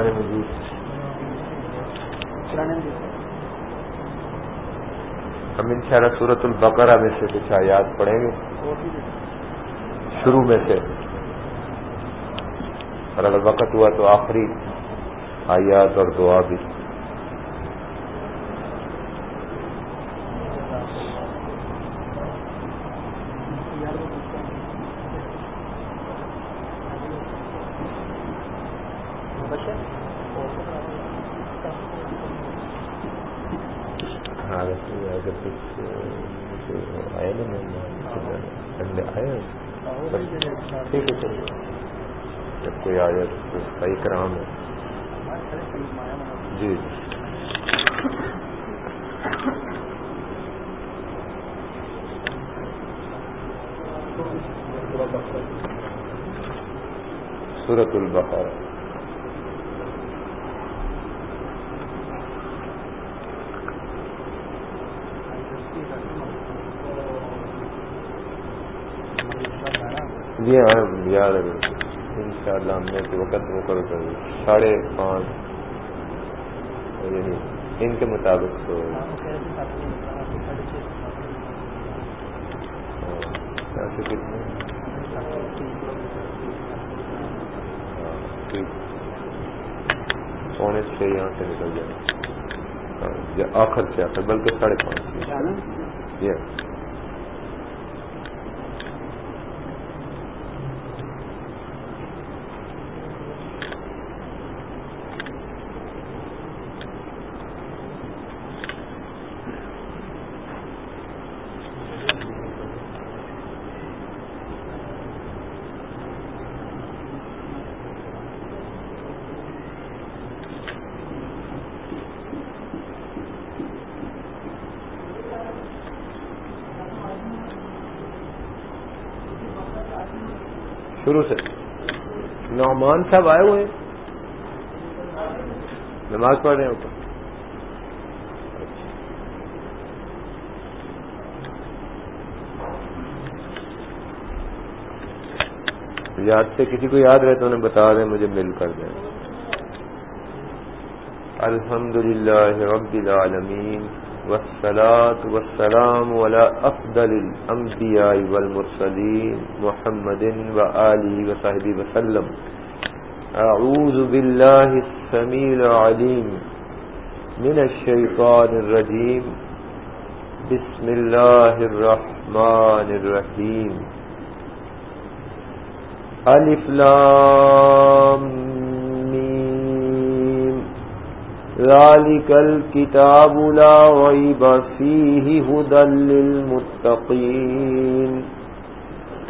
قرآن مجید۔ ہم ان شاء اللہ سورت البقرہ میں سے کچھ آیات پڑھیں گے۔ شروع میں سے۔ اور اگر وقت ہوا تو آخری آیات اور دعا بھی۔ جب کوئی آیا تو جی سورت البقر جی ہاں یار ان شاء اللہ ہم نے وقت مقرر کر ساڑھے پانچ یعنی ان کے مطابق تو کتنے پونے چھ یہاں سے نکل جائے۔ آخر سے آخر بلکہ ساڑھے پانچ۔ یہ شروع سے۔ نعمان صاحب آئے ہوئے نماز پڑھ رہے ہیں اوپر۔ اچھا۔ یاد سے کسی کو یاد رہے تو انہیں بتا دیں، مجھے مل کر دیں۔ الحمد للہ رب العالمین۔ والصلاة والسلام على أفضل الأنبياء والمرسلين محمد وآله وصحبه وسلم. أعوذ بالله السميع العليم من الشيطان الرجيم. بسم الله الرحمن الرحيم. ألف لام ذلك الكتاب لا غيب فيه هدى للمتقين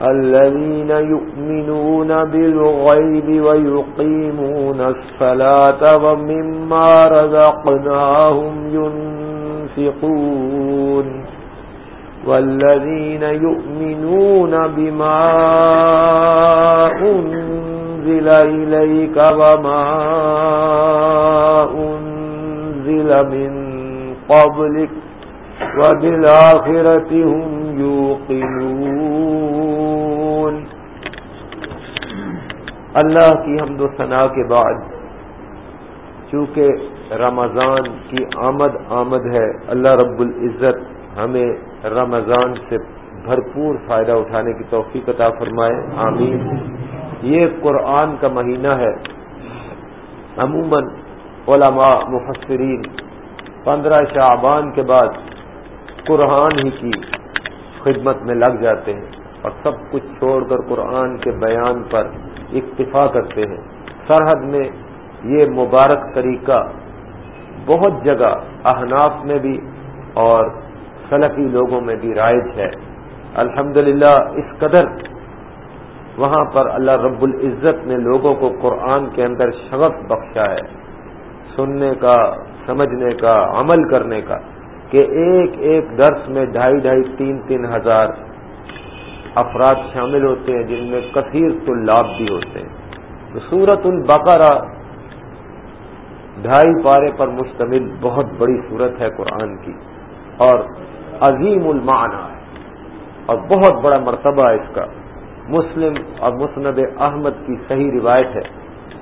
الذين يؤمنون بالغيب ويقيمون الصلاة ومما رزقناهم ينفقون والذين يؤمنون بما أنزل إليك وما أنزل من قبلك وبالآخرة هم يوقنون۔ اللہ کی حمد و ثناء کے بعد چونکہ رمضان کی آمد آمد ہے، اللہ رب العزت ہمیں رمضان سے بھرپور فائدہ اٹھانے کی توفیق عطا فرمائے۔ آمین۔ یہ قرآن کا مہینہ ہے۔ عموماً علماء مفسرین، پندرہ شعبان کے بعد قرآن ہی کی خدمت میں لگ جاتے ہیں اور سب کچھ چھوڑ کر قرآن کے بیان پر اکتفا کرتے ہیں۔ سرحد میں یہ مبارک طریقہ بہت جگہ احناف میں بھی اور سلفی لوگوں میں بھی رائج ہے۔ الحمد اس قدر وہاں پر اللہ رب العزت نے لوگوں کو قرآن کے اندر شغف بخشا ہے۔ سننے کا، سمجھنے کا، عمل کرنے کا کہ ایک ایک درس میں ڈھائی ڈھائی، تین تین ہزار افراد شامل ہوتے ہیں، جن میں کثیر طلاب بھی ہوتے ہیں۔ تو سورت البقرہ ڈھائی پارے پر مشتمل بہت بڑی صورت ہے قرآن کی اور عظیم المعنی ہے اور بہت بڑا مرتبہ ہے اس کا۔ مسلم اور مسند احمد کی صحیح روایت ہے۔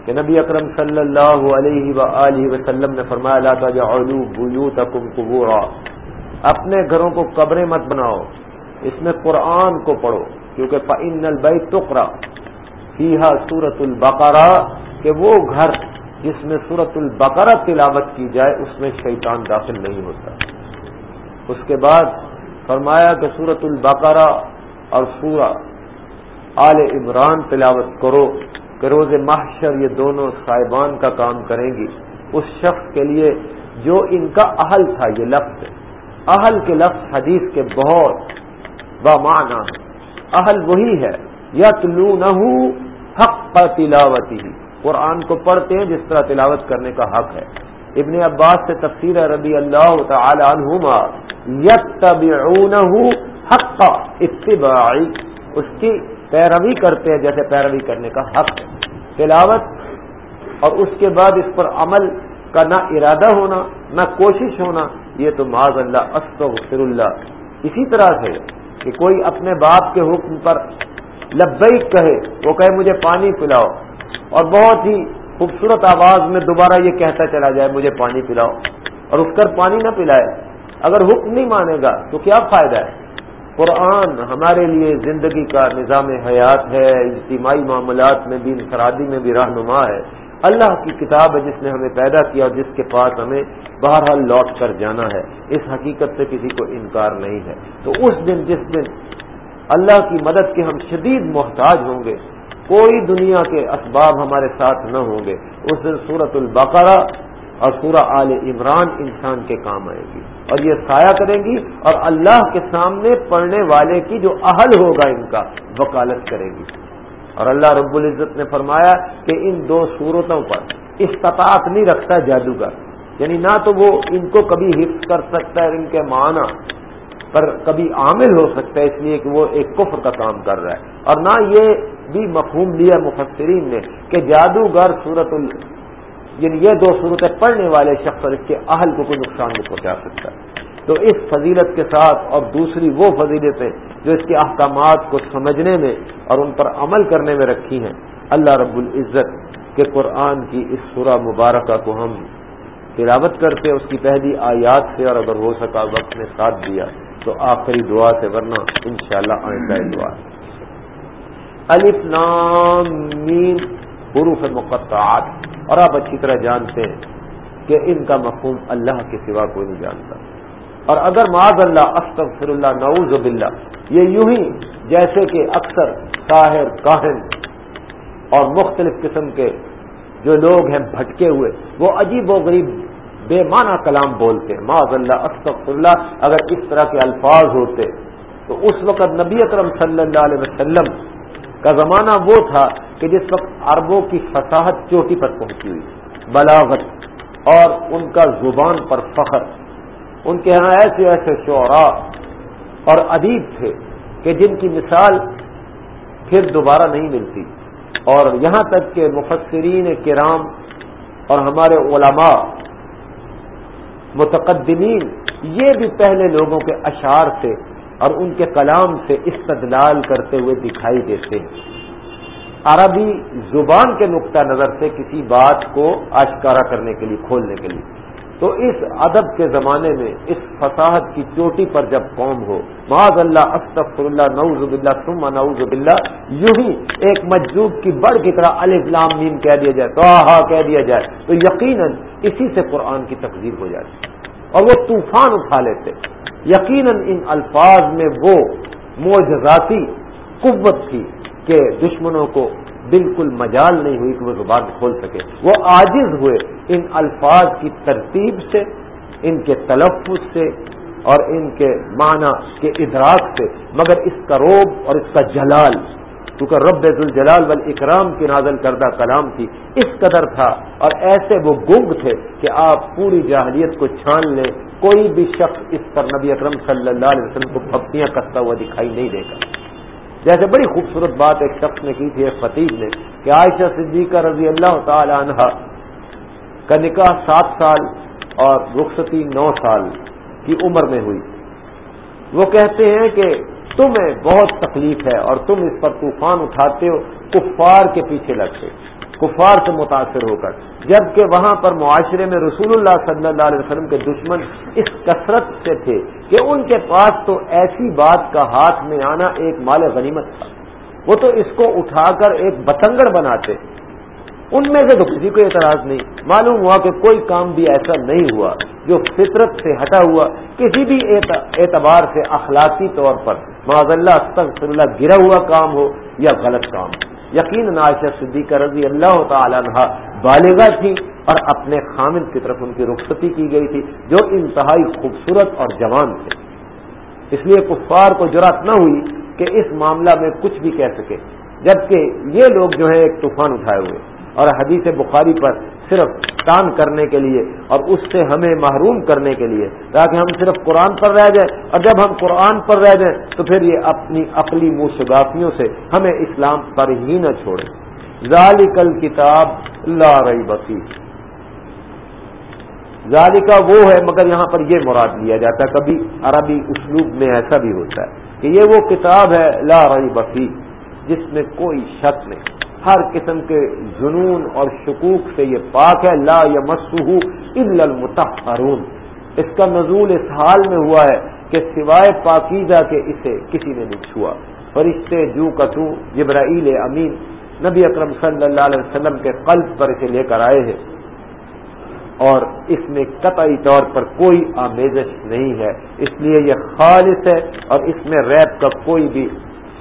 کہ نبی اکرم صلی اللہ علیہ و وسلم نے فرمایا، لا تجعلوا بیوتکم قبورا. اپنے گھروں کو قبریں مت بناؤ، اس میں قرآن کو پڑھو، کیونکہ فعن البیت ٹکرا فیحا سورت البقرا کہ وہ گھر جس میں سورت البقرہ تلاوت کی جائے، اس میں شیطان داخل نہیں ہوتا۔ اس کے بعد فرمایا کہ سورت البقرہ اور سورہ آل عمران تلاوت کرو۔ کہ روز محشر یہ دونوں صاحبان کا کام کریں گی، اس شخص کے لیے جو ان کا اہل تھا، یہ لفظ اہل کے لفظ حدیث کے بہت بمانا اہل وہی ہے یتلو نہ حق تلاوتی۔ ہی قرآن کو پڑھتے ہیں جس طرح تلاوت کرنے کا حق ہے۔ ابن عباس سے تفسیر رضی اللہ تعالی عنہما یتبعونہ حق اتباعی۔ اس کی پیروی کرتے ہیں، جیسے پیروی کرنے کا حق تلاوت اور اس کے بعد اس پر عمل کا نہ ارادہ ہونا، نہ کوشش ہونا، یہ تو معذ اللہ، استغفر اللہ۔ اسی طرح سے کہ کوئی اپنے باپ کے حکم پر لبیک کہے، وہ کہے، مجھے پانی پلاؤ۔ اور بہت ہی خوبصورت آواز میں دوبارہ یہ کہتا چلا جائے، مجھے پانی پلاؤ۔ اور اس کر پانی نہ پلائے۔ اگر حکم نہیں مانے گا تو کیا فائدہ ہے؟ قرآن ہمارے لیے زندگی کا نظام حیات ہے، اجتماعی معاملات میں بھی، انفرادی میں بھی رہنما ہے۔ اللہ کی کتاب ہے جس نے ہمیں پیدا کیا اور جس کے پاس ہمیں بہرحال لوٹ کر جانا ہے۔ اس حقیقت سے کسی کو انکار نہیں ہے۔ تو اس دن، جس دن اللہ کی مدد کے ہم شدید محتاج ہوں گے، کوئی دنیا کے اسباب ہمارے ساتھ نہ ہوں گے۔ اس دن صورت البقرہ اور سورہ آل عمران انسان کے کام آئے گی اور یہ سایہ کریں گی اور اللہ کے سامنے پڑھنے والے کی جو اہل ہوگا ان کا وکالت کرے گی اور اللہ رب العزت نے فرمایا کہ ان دو صورتوں پر استطاعت نہیں رکھتا جادوگر۔ یعنی نہ تو وہ ان کو کبھی حفظ کر سکتا ہے، ان کے معنی پر کبھی عامل ہو سکتا ہے، اس لیے کہ وہ ایک کفر کا کام کر رہا ہے۔ اور نہ یہ بھی مفہوم لیا مفسرین نے کہ جادوگر صورت ال یعنی یہ دو صورتیں پڑھنے والے شخص اور اس کے اہل کو کوئی نقصان نہیں پہنچا سکتا۔ تو اس فضیلت کے ساتھ اور دوسری وہ فضیلتیں جو اس کے احکامات کو سمجھنے میں اور ان پر عمل کرنے میں رکھی ہیں۔ اللہ رب العزت کے قرآن کی اس سورہ مبارکہ کو ہم تلاوت کرتے اس کی پہلی آیات سے اور اگر ہو سکا وقت نے ساتھ دیا تو آخری دعا سے، ورنہ انشاءاللہ شاء اللہ دعا۔ الف نام مین حروف مقطعات۔ اور آپ اچھی طرح جانتے ہیں کہ ان کا مفہوم اللہ کے سوا کوئی نہیں جانتا۔ اور اگر معاذ اللہ، استغفر اللہ، نعوذ باللہ، یہ یوں ہی جیسے کہ اکثر طاہر، کاہن اور مختلف قسم کے جو لوگ ہیں بھٹکے ہوئے، وہ عجیب و غریب، بے معنی کلام بولتے ہیں۔ معاذ اللہ، استغفر اللہ، اگر اس طرح کے الفاظ ہوتے تو اس وقت نبی اکرم صلی اللہ علیہ وسلم کا زمانہ وہ تھا کہ جس وقت عربوں کی فصاحت چوٹی پر پہنچی ہوئی، بلاغت، اور ان کا زبان پر فخر، ان کے ہاں ایسے ایسے شعراء اور ادیب تھے کہ جن کی مثال پھر دوبارہ نہیں ملتی۔ اور یہاں تک کہ مفسرین کرام اور ہمارے علماء، متقدمین، یہ بھی پہلے لوگوں کے اشعار سے اور ان کے کلام سے استدلال کرتے ہوئے دکھائی دیتے ہیں۔ عربی زبان کے نقطہ نظر سے کسی بات کو آشکارا کرنے کے لیے، کھولنے کے لیے۔ تو اس ادب کے زمانے میں، اس فصاحت کی چوٹی پر جب قوم ہو، معاذ اللہ استفر اللہ، نعوذ باللہ، ثم نعوذ باللہ، یوں ہی ایک مجذوب کی بڑھ کی طرح الف میم کہہ دیا جائے، تو ہاں کہہ دیا جائے۔ تو یقیناً اسی سے قرآن کی تقدیر ہو جاتی۔ اور وہ طوفان اٹھا لیتے۔ یقیناً ان الفاظ میں وہ معجزاتی قوت تھی کہ دشمنوں کو بالکل مجال نہیں ہوئی کہ وہ زبان کھول سکے۔ وہ عاجز ہوئے ان الفاظ کی ترتیب سے، ان کے تلفظ سے اور ان کے معنی کے ادراک سے۔ مگر اس کا روب اور اس کا جلال، کیونکہ رب الجلال وال اکرام کی نازل کردہ کلام تھی، اس قدر تھا۔ اور ایسے وہ گنگ تھے کہ آپ پوری جاہلیت کو چھان لیں۔ کوئی بھی شخص اس پر نبی اکرم صلی اللہ علیہ وسلم کو پھپتیاں کرتا ہوا دکھائی نہیں دے گا جیسے بڑی خوبصورت بات ایک شخص نے کی تھی، ایک خطیب نے، کہ عائشہ صدیقہ رضی اللہ تعالی عنہ کا نکاح سات سال اور رخصتی نو سال کی عمر میں ہوئی۔ وہ کہتے ہیں کہ تمہیں بہت تکلیف ہے اور تم اس پر طوفان اٹھاتے ہو، کفار کے پیچھے لگتے۔ کفار سے متاثر ہو کر، جبکہ وہاں پر معاشرے میں رسول اللہ صلی اللہ علیہ وسلم کے دشمن اس کثرت سے تھے کہ ان کے پاس تو ایسی بات کا ہاتھ میں آنا ایک مال غنیمت تھا۔ وہ تو اس کو اٹھا کر ایک بتنگڑ بناتے۔ ان میں سے تو کسی کو اعتراض نہیں۔ معلوم ہوا کہ کوئی کام بھی ایسا نہیں ہوا جو فطرت سے ہٹا ہوا، کسی بھی اعتبار سے اخلاقی طور پر، معذ اللہ، استغفر اللہ، گرا ہوا کام ہو یا غلط کام۔ ہو یقین عائشہ صدیقہ رضی اللہ تعالی عنہ بالغہ تھی اور اپنے خامد کی طرف ان کی رخصتی کی گئی تھی، جو انتہائی خوبصورت اور جوان تھے۔ اس لیے کفار کو جرات نہ ہوئی کہ اس معاملہ میں کچھ بھی کہہ سکے، جبکہ یہ لوگ جو ہے ایک طوفان اٹھائے ہوئے۔ اور حدیث بخاری پر صرف کام کرنے کے لیے اور اس سے ہمیں محروم کرنے کے لیے، تاکہ ہم صرف قرآن پر رہ جائیں۔ اور جب ہم قرآن پر رہ جائیں، تو پھر یہ اپنی عقلی منہ سے ہمیں اسلام پر ہی نہ چھوڑیں ذالکل کتاب لا رہی بسی ذالکا وہ ہے، مگر یہاں پر یہ مراد لیا جاتا ہے۔ کبھی عربی اسلوب میں ایسا بھی ہوتا ہے کہ یہ وہ کتاب ہے لا رہی بسی جس میں کوئی شک نہیں۔ ہر قسم کے جنون اور شکوک سے یہ پاک ہے، لا یا مسح المتحرون اس کا نزول اس حال میں ہوا ہے کہ سوائے پاکیزہ کے اسے کسی نے نہیں چھوا۔ فرشتے جو کتو جبرائیل امین، نبی اکرم صلی اللہ علیہ وسلم کے قلب پر اسے لے کر آئے ہیں۔ اور اس میں قطعی طور پر کوئی آمیزش نہیں ہے۔ اس لیے یہ خالص ہے اور اس میں ریپ کا کوئی بھی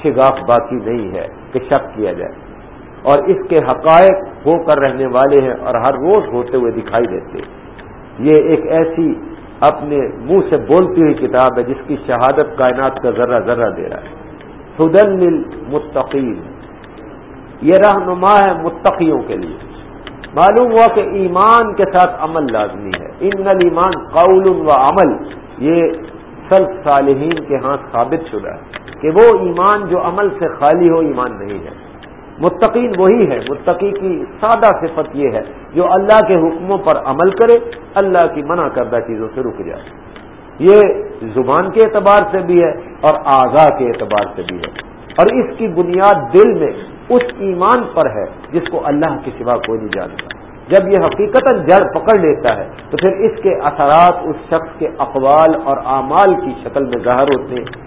شگاف باقی نہیں ہے کہ شک کیا جائے۔ اور اس کے حقائق ہو کر رہنے والے ہیں اور ہر روز ہوتے ہوئے دکھائی دیتے یہ ایک ایسی اپنے منہ سے بولتی ہوئی کتاب ہے جس کی شہادت کائنات کا ذرہ ذرہ دے رہا ہے۔ خدن متقین یہ رہنما ہے متقیوں کے لیے۔ معلوم ہوا کہ ایمان کے ساتھ عمل لازمی ہے۔ ان ایمان قول و عمل۔ یہ سلف صالحین کے ہاں ثابت شدہ ہے کہ وہ ایمان جو عمل سے خالی ہو ایمان نہیں ہے۔ متقین وہی ہے، متقی کی سادہ صفت یہ ہے جو اللہ کے حکموں پر عمل کرے، اللہ کی منع کردہ چیزوں سے رک جائے۔ یہ زبان کے اعتبار سے بھی ہے اور آغا کے اعتبار سے بھی ہے۔ اور اس کی بنیاد دل میں اس ایمان پر ہے جس کو اللہ کے سوا کوئی نہیں جانتا۔ جب یہ حقیقت جڑ پکڑ لیتا ہے، تو پھر اس کے اثرات اس شخص کے اقوال اور اعمال کی شکل میں ظاہر ہوتے ہیں۔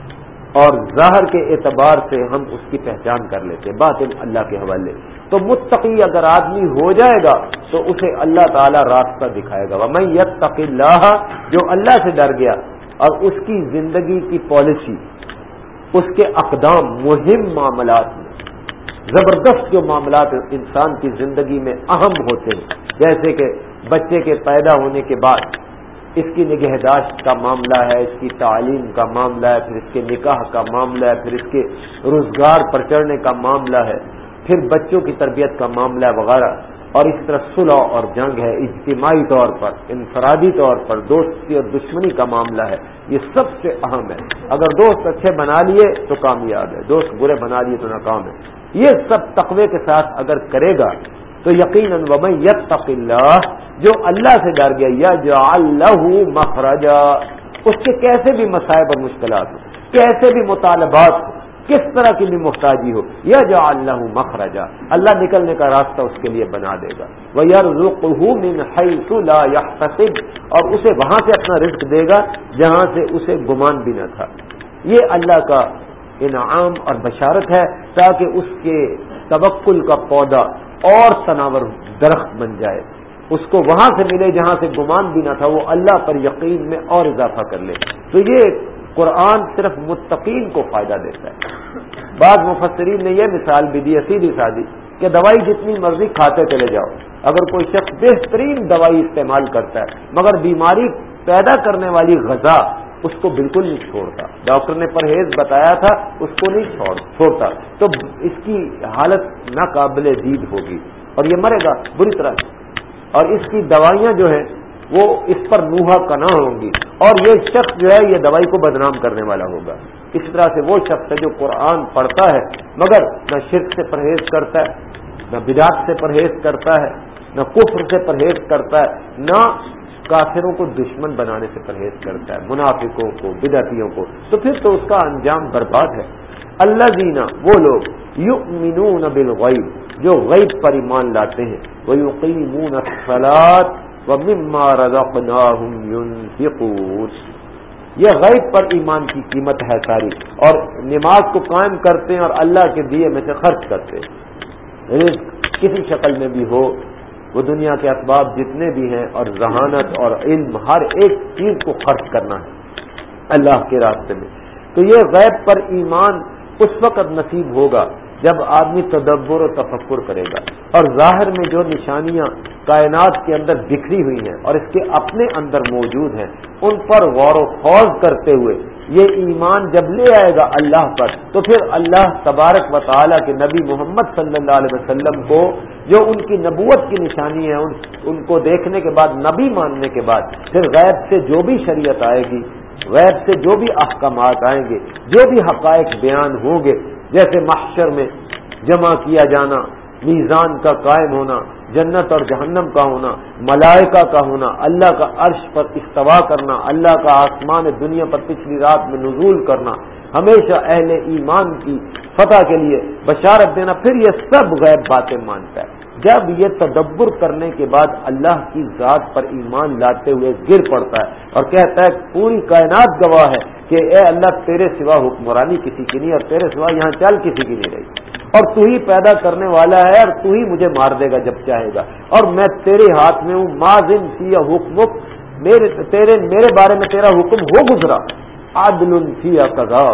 اور ظاہر کے اعتبار سے ہم اس کی پہچان کر لیتے بات اللہ کے حوالے۔ تو متقی اگر آدمی ہو جائے گا، تو اسے اللہ تعالیٰ راستہ دکھائے گا۔ میں یت اللہ جو اللہ سے ڈر گیا، اور اس کی زندگی کی پالیسی، اس کے اقدام، مہم معاملات میں، زبردست جو معاملات انسان کی زندگی میں اہم ہوتے ہیں، جیسے کہ بچے کے پیدا ہونے کے بعد اس کی نگہداشت کا معاملہ ہے، اس کی تعلیم کا معاملہ ہے، پھر اس کے نکاح کا معاملہ ہے، پھر اس کے روزگار پر چڑھنے کا معاملہ ہے، پھر بچوں کی تربیت کا معاملہ ہے وغیرہ۔ اور اسی طرح صلح اور جنگ ہے، اجتماعی طور پر، انفرادی طور پر، دوستی اور دشمنی کا معاملہ ہے۔ یہ سب سے اہم ہے۔ اگر دوست اچھے بنا لیے تو کامیاب ہے، دوست برے بنا لیے تو ناکام ہے۔ یہ سب تقوی کے ساتھ اگر کرے گا تو یقیناً یتق اللہ جو اللہ سے ڈر گیا یا جو اللہ مخرجا۔ اس کے کیسے بھی مسائب اور مشکلات ہوں، کیسے بھی مطالبات ہوں، کس طرح کی بھی محتاجی ہو یا جو اللہ مخرجا۔ اللہ نکلنے کا راستہ اس کے لیے بنا دے گا۔ وہ یار اور اسے وہاں سے اپنا رزق دے گا، جہاں سے اسے گمان بھی نہ تھا۔ یہ اللہ کا انعام اور بشارت ہے، تاکہ اس کے توکل کا پودا اور تناور درخت بن جائے۔ اس کو وہاں سے ملے جہاں سے گمان بھی نہ تھا، وہ اللہ پر یقین میں اور اضافہ کر لے۔ تو یہ قرآن صرف متقین کو فائدہ دیتا ہے۔ بعض مفسرین نے یہ مثال بھی دی سیدھی سادی کہ دوائی جتنی مرضی کھاتے چلے جاؤ، اگر کوئی شخص بہترین دوائی استعمال کرتا ہے، مگر بیماری پیدا کرنے والی غذا اس کو بالکل نہیں چھوڑتا۔ ڈاکٹر نے پرہیز بتایا تھا، اس کو نہیں چھوڑتا۔ تو اس کی حالت ناقابل دید ہوگی۔ اور یہ مرے گا، بری طرح۔ اور اس کی دوائیاں جو ہیں وہ اس پر نوحا کنا ہوں گی اور یہ شخص جو ہے یہ دوائی کو بدنام کرنے والا ہوگا اس طرح سے وہ شخص ہے جو قرآن پڑھتا ہے مگر نہ شرک سے پرہیز کرتا ہے، نہ بداعت سے پرہیز کرتا ہے، نہ کفر سے پرہیز کرتا ہے، نہ کافروں کو دشمن بنانے سے پرہیز کرتا ہے، منافقوں کو، بدعتیوں کو۔ تو پھر تو اس کا انجام برباد ہے۔ اللہ دینا وہ لوگ یو مینون جو غیب پر ایمان لاتے ہیں وہ یقین اصلاط و مما یہ غیب پر ایمان کی قیمت ہے ساری، اور نماز کو قائم کرتے ہیں اور اللہ کے دیے میں سے خرچ کرتے ہیں۔ کسی شکل میں بھی ہو، وہ دنیا کے اسباب جتنے بھی ہیں، اور ذہانت اور علم، ہر ایک چیز کو خرچ کرنا ہے اللہ کے راستے میں۔ تو یہ غیب پر ایمان اس وقت نصیب ہوگا جب آدمی تدبر و تفکر کرے گا۔ اور ظاہر میں جو نشانیاں کائنات کے اندر بکھری ہوئی ہیں اور اس کے اپنے اندر موجود ہیں، ان پر غور و خوض کرتے ہوئے یہ ایمان جب لے آئے گا اللہ پر، تو پھر اللہ تبارک و تعالیٰ کے نبی محمد صلی اللہ علیہ وسلم کو جو ان کی نبوت کی نشانی ہے ان کو دیکھنے کے بعد، نبی ماننے کے بعد، پھر غیب سے جو بھی شریعت آئے گی غیب سے جو بھی احکامات آئیں گے، جو بھی حقائق بیان ہوں گے، جیسے محشر میں جمع کیا جانا، میزان کا قائم ہونا، جنت اور جہنم کا ہونا، ملائکہ کا ہونا، اللہ کا عرش پر استوا کرنا، اللہ کا آسمان دنیا پر پچھلی رات میں نزول کرنا، ہمیشہ اہل ایمان کی فتح کے لیے بشارت دینا، پھر یہ سب غیب باتیں مانتا ہے۔ جب یہ تدبر کرنے کے بعد اللہ کی ذات پر ایمان لاتے ہوئے گر پڑتا ہے اور کہتا ہے پوری کائنات گواہ ہے کہ اے اللہ تیرے سوا حکمرانی کسی کی نہیں اور تیرے سوا یہاں چل کسی کی نہیں رہی اور تو ہی پیدا کرنے والا ہے اور تو ہی مجھے مار دے گا جب چاہے گا اور میں تیرے ہاتھ میں ہوں ماضن سی حکم میرے، تیرے، میرے بارے میں تیرا حکم ہو گزرا۔ عادل سی قضا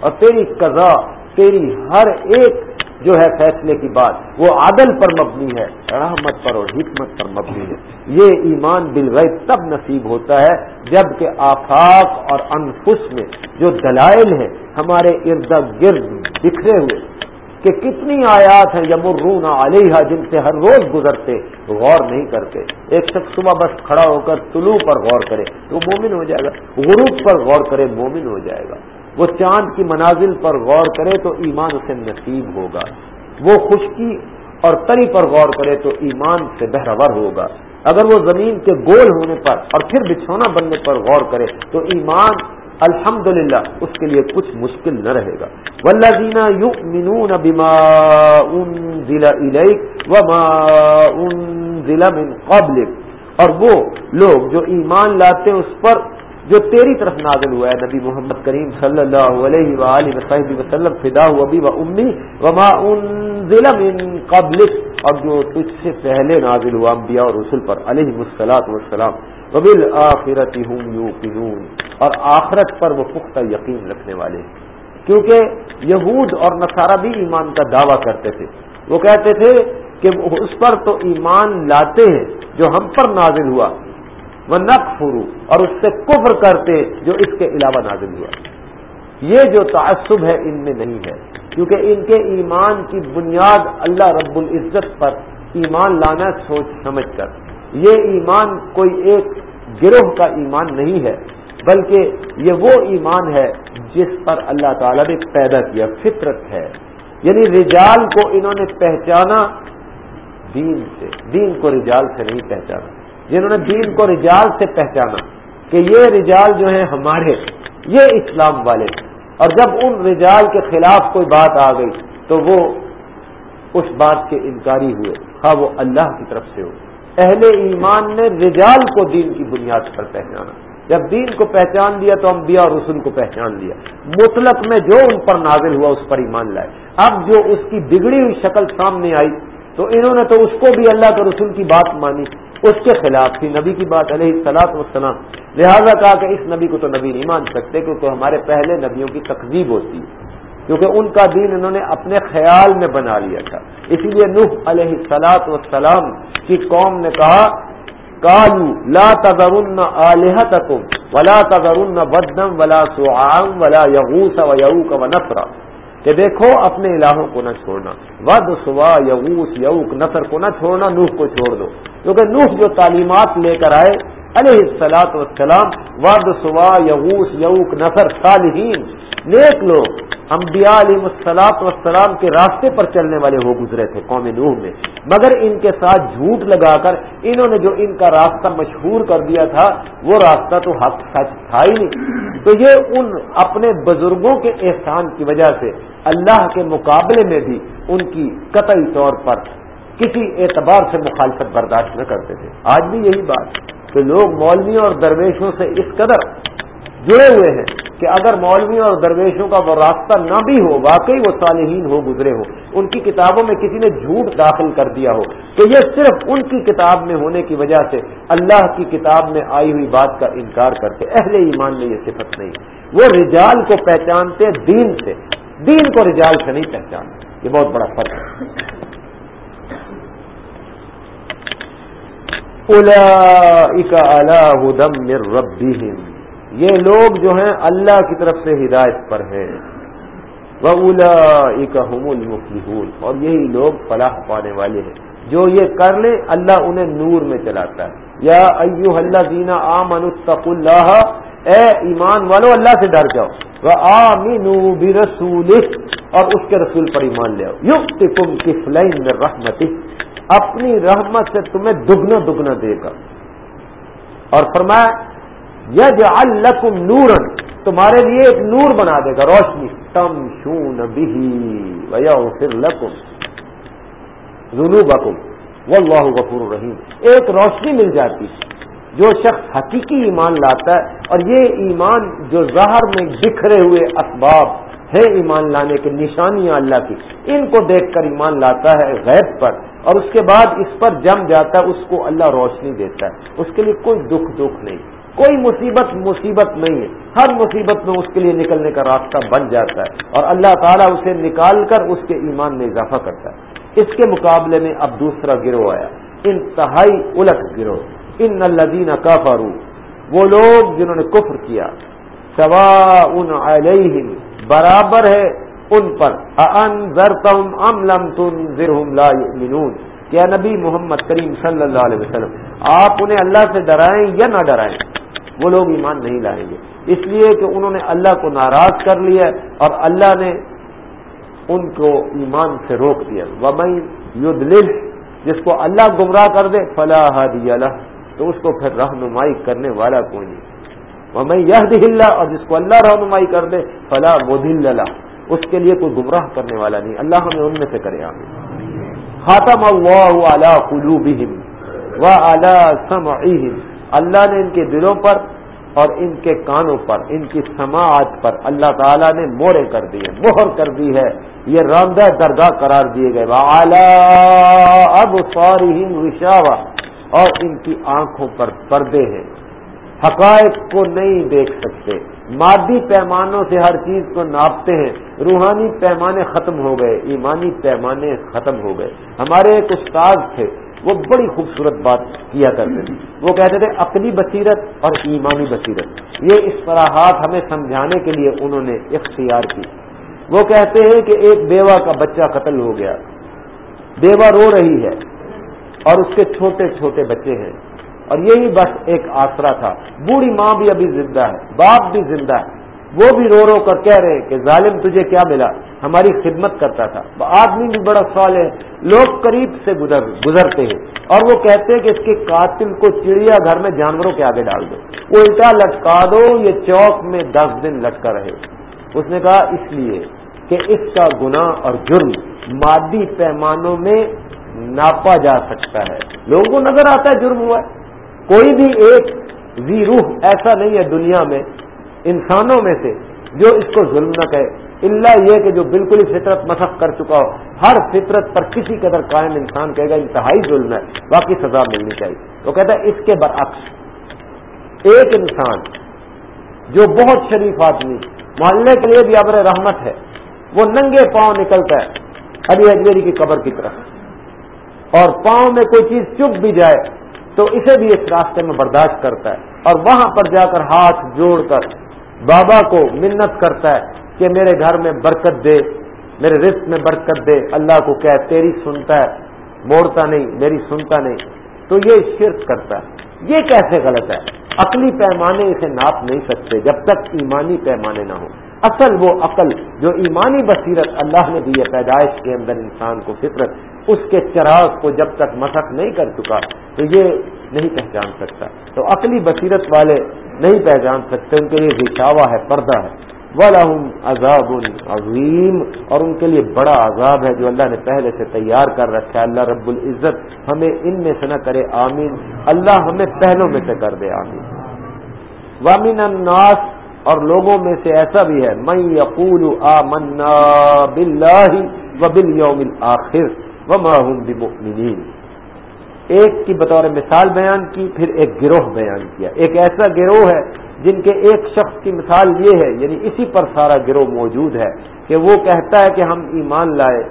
اور تیری قضا تیری ہر ایک جو ہے فیصلے کی بات، وہ عادل پر مبنی ہے، رحمت پر اور حکمت پر مبنی ہے۔ یہ ایمان بالغیب تب نصیب ہوتا ہے جبکہ آفاق اور انفس میں جو دلائل ہیں ہمارے ارد گرد بکھرے ہوئے۔ کہ کتنی آیات ہیں یمرون علیہ جن سے ہر روز گزرتے، غور نہیں کرتے۔ ایک شخص صبح بس کھڑا ہو کر طلوع پر غور کرے تو مومن ہو جائے گا، غروب پر غور کرے مومن ہو جائے گا۔ وہ چاند کی منازل پر غور کرے تو ایمان اسے نصیب ہوگا۔ وہ خشکی اور تری پر غور کرے تو ایمان سے بہرور ہوگا۔ اگر وہ زمین کے گول ہونے پر اور پھر بچھونا بننے پر غور کرے تو ایمان الحمد اس کے لیے کچھ مشکل نہ رہے گا۔ ولہ دینا یو مینون بیما ان ضلع وما ان ضلع قابل اور وہ لوگ جو ایمان لاتے اس پر جو تیری طرف نازل ہوا ہے، نبی محمد کریم صلی اللہ علیہ وآلہ وسلم، فدا ابی و امی وما انزل من قبل اور جو تجھ سے پہلے نازل ہوا انبیاء اور رسول پر، علیہ مسلاط وسلام وبل آخرت ہوں اور آخرت پر وہ پختہ یقین رکھنے والے۔ کیونکہ یہود اور نصارہ بھی ایمان کا دعویٰ کرتے تھے۔ وہ کہتے تھے کہ اس پر تو ایمان لاتے ہیں جو ہم پر نازل ہوا۔ وہ نق اور اس سے کفر کرتے جو اس کے علاوہ نازل ہوا۔ یہ جو تعصب ہے، ان میں نہیں ہے۔ کیونکہ ان کے ایمان کی بنیاد اللہ رب العزت پر ایمان لانا سوچ سمجھ کر۔ یہ ایمان کوئی ایک گروہ کا ایمان نہیں ہے، بلکہ یہ وہ ایمان ہے جس پر اللہ تعالی نے پیدا کیا، فطرت ہے۔ یعنی رجال کو انہوں نے پہچانا دین سے۔ دین کو رجال سے نہیں پہچانا۔ جنہوں نے دین کو رجال سے پہچانا کہ یہ رجال جو ہیں ہمارے، یہ اسلام والے۔ اور جب ان رجال کے خلاف کوئی بات آ گئی تو وہ اس بات کے انکاری ہوئے۔ ہاں وہ اللہ کی طرف سے ہو۔ اہل ایمان نے رجال کو دین کی بنیاد پر پہچانا۔ جب دین کو پہچان دیا تو انبیاء اور رسول کو پہچان دیا مطلق میں جو ان پر نازل ہوا اس پر ایمان لائے۔ اب جو اس کی بگڑی ہوئی شکل سامنے آئی تو انہوں نے تو اس کو بھی اللہ کے رسول کی بات مانی۔ اس کے خلاف تھی۔ نبی کی بات علیہ سلاط وسلام لہذا کہا کہ اس نبی کو تو نبی نہیں مان سکتے کیونکہ ہمارے پہلے نبیوں کی تقزیب ہوتی۔ ہے کیونکہ ان کا دین انہوں نے اپنے خیال میں بنا لیا تھا۔ اسی لیے نوح علیہ سلاط وسلام کی قوم نے کہا کالو لا تذرن آلہتکم ولا تذرن بدنم ولا سعام ولا یغوس و یعوک و کہ دیکھو اپنے الہوں کو نہ چھوڑنا۔ ود سوا یغوس یوک نثر کو نہ چھوڑنا، نوح کو چھوڑ دو۔ کیونکہ نوح جو تعلیمات لے کر آئے، علیہ السلاط وسلام ود سوا یغوس یوک نثر صالحین نیک لوگ انبیاء علیہ السلاط وسلام کے راستے پر چلنے والے ہو گزرے تھے قوم نوح میں۔ مگر ان کے ساتھ جھوٹ لگا کر انہوں نے جو ان کا راستہ مشہور کر دیا تھا، وہ راستہ تو حق سچ تھا ہی نہیں۔ تو یہ ان اپنے بزرگوں کے احسان کی وجہ سے اللہ کے مقابلے میں بھی ان کی قطعی طور پر کسی اعتبار سے مخالفت برداشت نہ کرتے تھے۔ آج بھی یہی بات کہ لوگ مولویوں اور درویشوں سے اس قدر جڑے ہوئے ہیں کہ اگر مولویوں اور درویشوں کا وہ راستہ نہ بھی ہو، واقعی وہ صالحین ہو، گزرے ہو، ان کی کتابوں میں کسی نے جھوٹ داخل کر دیا ہو تو یہ صرف ان کی کتاب میں ہونے کی وجہ سے اللہ کی کتاب میں آئی ہوئی بات کا انکار کرتے، اہل ایمان میں یہ صفت نہیں۔ وہ رجال کو پہچانتے دین سے، دین کو رجال سے نہیں پہچانتے۔ یہ بہت بڑا فرق ہے۔ ربهم یہ لوگ جو ہیں اللہ کی طرف سے ہدایت پر ہیں۔ وہ اولا المفلحون۔ اور یہی لوگ فلاح پانے والے ہیں۔ جو یہ کر لیں اللہ انہیں نور میں چلاتا ہے۔ یا ایو اللہ دینا عام انتق اللہ۔ اے ایمان والو، اللہ سے ڈر جاؤ۔ وہ آمین رسول اور اس کے رسول پر ایمان لے آؤ۔ یوگ کم کفلین میں رحمت اپنی رحمت سے تمہیں دگنا دگنا دے گا۔ اور فرمایا یج الکم نورن تمہارے لیے ایک نور بنا دے گا روشنی۔ تم شون پھر لکم ظلو بکم اللہ غفور الرحیم ایک روشنی مل جاتی جو شخص حقیقی ایمان لاتا ہے، اور یہ ایمان جو ظاہر میں بکھرے ہوئے اسباب ہے ایمان لانے کے نشانیاں اللہ کی، ان کو دیکھ کر ایمان لاتا ہے غیب پر، اور اس کے بعد اس پر جم جاتا ہے، اس کو اللہ روشنی دیتا ہے۔ اس کے لیے کوئی دکھ دکھ نہیں۔ کوئی مصیبت مصیبت نہیں ہے۔ ہر مصیبت میں اس کے لیے نکلنے کا راستہ بن جاتا ہے اور اللہ تعالیٰ اسے نکال کر اس کے ایمان میں اضافہ کرتا ہے۔ اس کے مقابلے میں اب دوسرا گروہ آیا۔ انتہائی الٹ گروہ۔ ان الدین کا وہ لوگ جنہوں نے کفر کیا۔ سوا ان علیہم، برابر ہے ان پر۔ ام لم لا يؤمنون۔ کیا نبی محمد کریم صلی اللہ علیہ وسلم، آپ انہیں اللہ سے ڈرائیں یا نہ ڈرائیں؟ وہ لوگ ایمان نہیں لائیں گے۔ اس لیے کہ انہوں نے اللہ کو ناراض کر لیا اور اللہ نے ان کو ایمان سے روک دیا۔ ومئی یدل جس کو اللہ گمراہ کر دے فلاح اللہ تو اس کو پھر رہنمائی کرنے والا کوئی نہیں۔ ومئی یہ دلّا اور جس کو اللہ رہنمائی کر دے فلاح مدل اللہ اس کے لیے کوئی گمراہ کرنے والا نہیں۔ اللہ ہمیں ان میں سے کرے، آمین۔ خاتم اللہ قلوبہم و سمعہم۔ اللہ نے ان کے دلوں پر اور ان کے کانوں پر، ان کی سماعت پر اللہ تعالیٰ نے مورے کر دی ہے مہر کر دی ہے، یہ راندہ درگاہ قرار دیے گئے۔ اب سوری وشاوا اور ان کی آنکھوں پر پردے ہیں۔ حقائق کو نہیں دیکھ سکتے۔ مادی پیمانوں سے ہر چیز کو ناپتے ہیں۔ روحانی پیمانے ختم ہو گئے، ایمانی پیمانے ختم ہو گئے۔ ہمارے ایک استاد تھے۔ وہ بڑی خوبصورت بات کیا کرتے تھے۔ وہ کہتے تھے، اپنی بصیرت اور ایمانی بصیرت۔ یہ اصطلاحات ہمیں سمجھانے کے لیے انہوں نے اختیار کی۔ وہ کہتے ہیں کہ ایک بیوہ کا بچہ قتل ہو گیا۔ بیوہ رو رہی ہے اور اس کے چھوٹے چھوٹے بچے ہیں۔ اور یہی بس ایک آسرا تھا۔ بوڑھی ماں بھی ابھی زندہ ہے، باپ بھی زندہ ہے۔ وہ بھی رو رو کر کہہ رہے کہ ظالم تجھے کیا ملا؟ ہماری خدمت کرتا تھا۔ آدمی بھی بڑا سوال ہے لوگ قریب سے گزر گزرتے ہیں۔ اور وہ کہتے ہیں کہ اس کے قاتل کو چڑیا گھر میں جانوروں کے آگے ڈال دو۔ وہ الٹا لٹکا دو، یہ چوک میں دس دن لٹکا رہے۔ اس نے کہا، اس لیے کہ اس کا گناہ اور جرم مادی پیمانوں میں ناپا جا سکتا ہے۔ لوگوں کو نظر آتا ہے جرم ہوا ہے۔ کوئی بھی ایک زی روح ایسا نہیں ہے دنیا میں انسانوں میں سے جو اس کو ظلم نہ کہے اللہ یہ کہ جو بالکل ہی فطرت مسخ کر چکا ہو، ہر فطرت پر کسی قدر قائم انسان کہے گا، انتہائی ظلم ہے باقی سزا ملنی چاہیے۔ وہ کہتا ہے اس کے برعکس، ایک انسان جو بہت شریف آدمی، محلے کے لیے بھی ابر رحمت ہے، وہ ننگے پاؤں نکلتا ہے علی اجمیری کی قبر کی طرف۔ اور پاؤں میں کوئی چیز چپ بھی جائے تو اسے بھی اس راستے میں برداشت کرتا ہے۔ اور وہاں پر جا کر ہاتھ جوڑ کر بابا کو منت کرتا ہے کہ میرے گھر میں برکت دے، میرے رزق میں برکت دے۔ اللہ کو کہ تیری سنتا ہے، موڑتا نہیں، میری سنتا نہیں۔ تو یہ شرک کرتا ہے۔ یہ کیسے غلط ہے؟ عقلی پیمانے اسے ناپ نہیں سکتے جب تک ایمانی پیمانے نہ ہوں۔ اصل وہ عقل جو ایمانی بصیرت اللہ نے دی ہے پیدائش کے اندر انسان کو فطرت، اس کے چراغ کو جب تک مسق نہیں کر چکا تو یہ نہیں پہچان سکتا۔ تو عقلی بصیرت والے نہیں پہچان سکتے، ان کے لیے رشاوا ہے، پردہ ہے۔ ولاحم عذاب العظیم اور ان کے لیے بڑا عذاب ہے جو اللہ نے پہلے سے تیار کر رکھا ہے۔ اللہ رب العزت ہمیں ان میں سے نہ کرے، آمین۔ اللہ ہمیں پہلوں میں سے کر دے، آمین۔ وامن الناس اور لوگوں میں سے ایسا بھی ہے میں یقول آ منا و بل یوم آخر و بمؤمنین. ایک کی بطور مثال بیان کی، پھر ایک گروہ بیان کیا۔ ایک ایسا گروہ ہے جن کے ایک شخص کی مثال یہ ہے یعنی اسی پر سارا گروہ موجود ہے، کہ وہ کہتا ہے کہ ہم ایمان لائے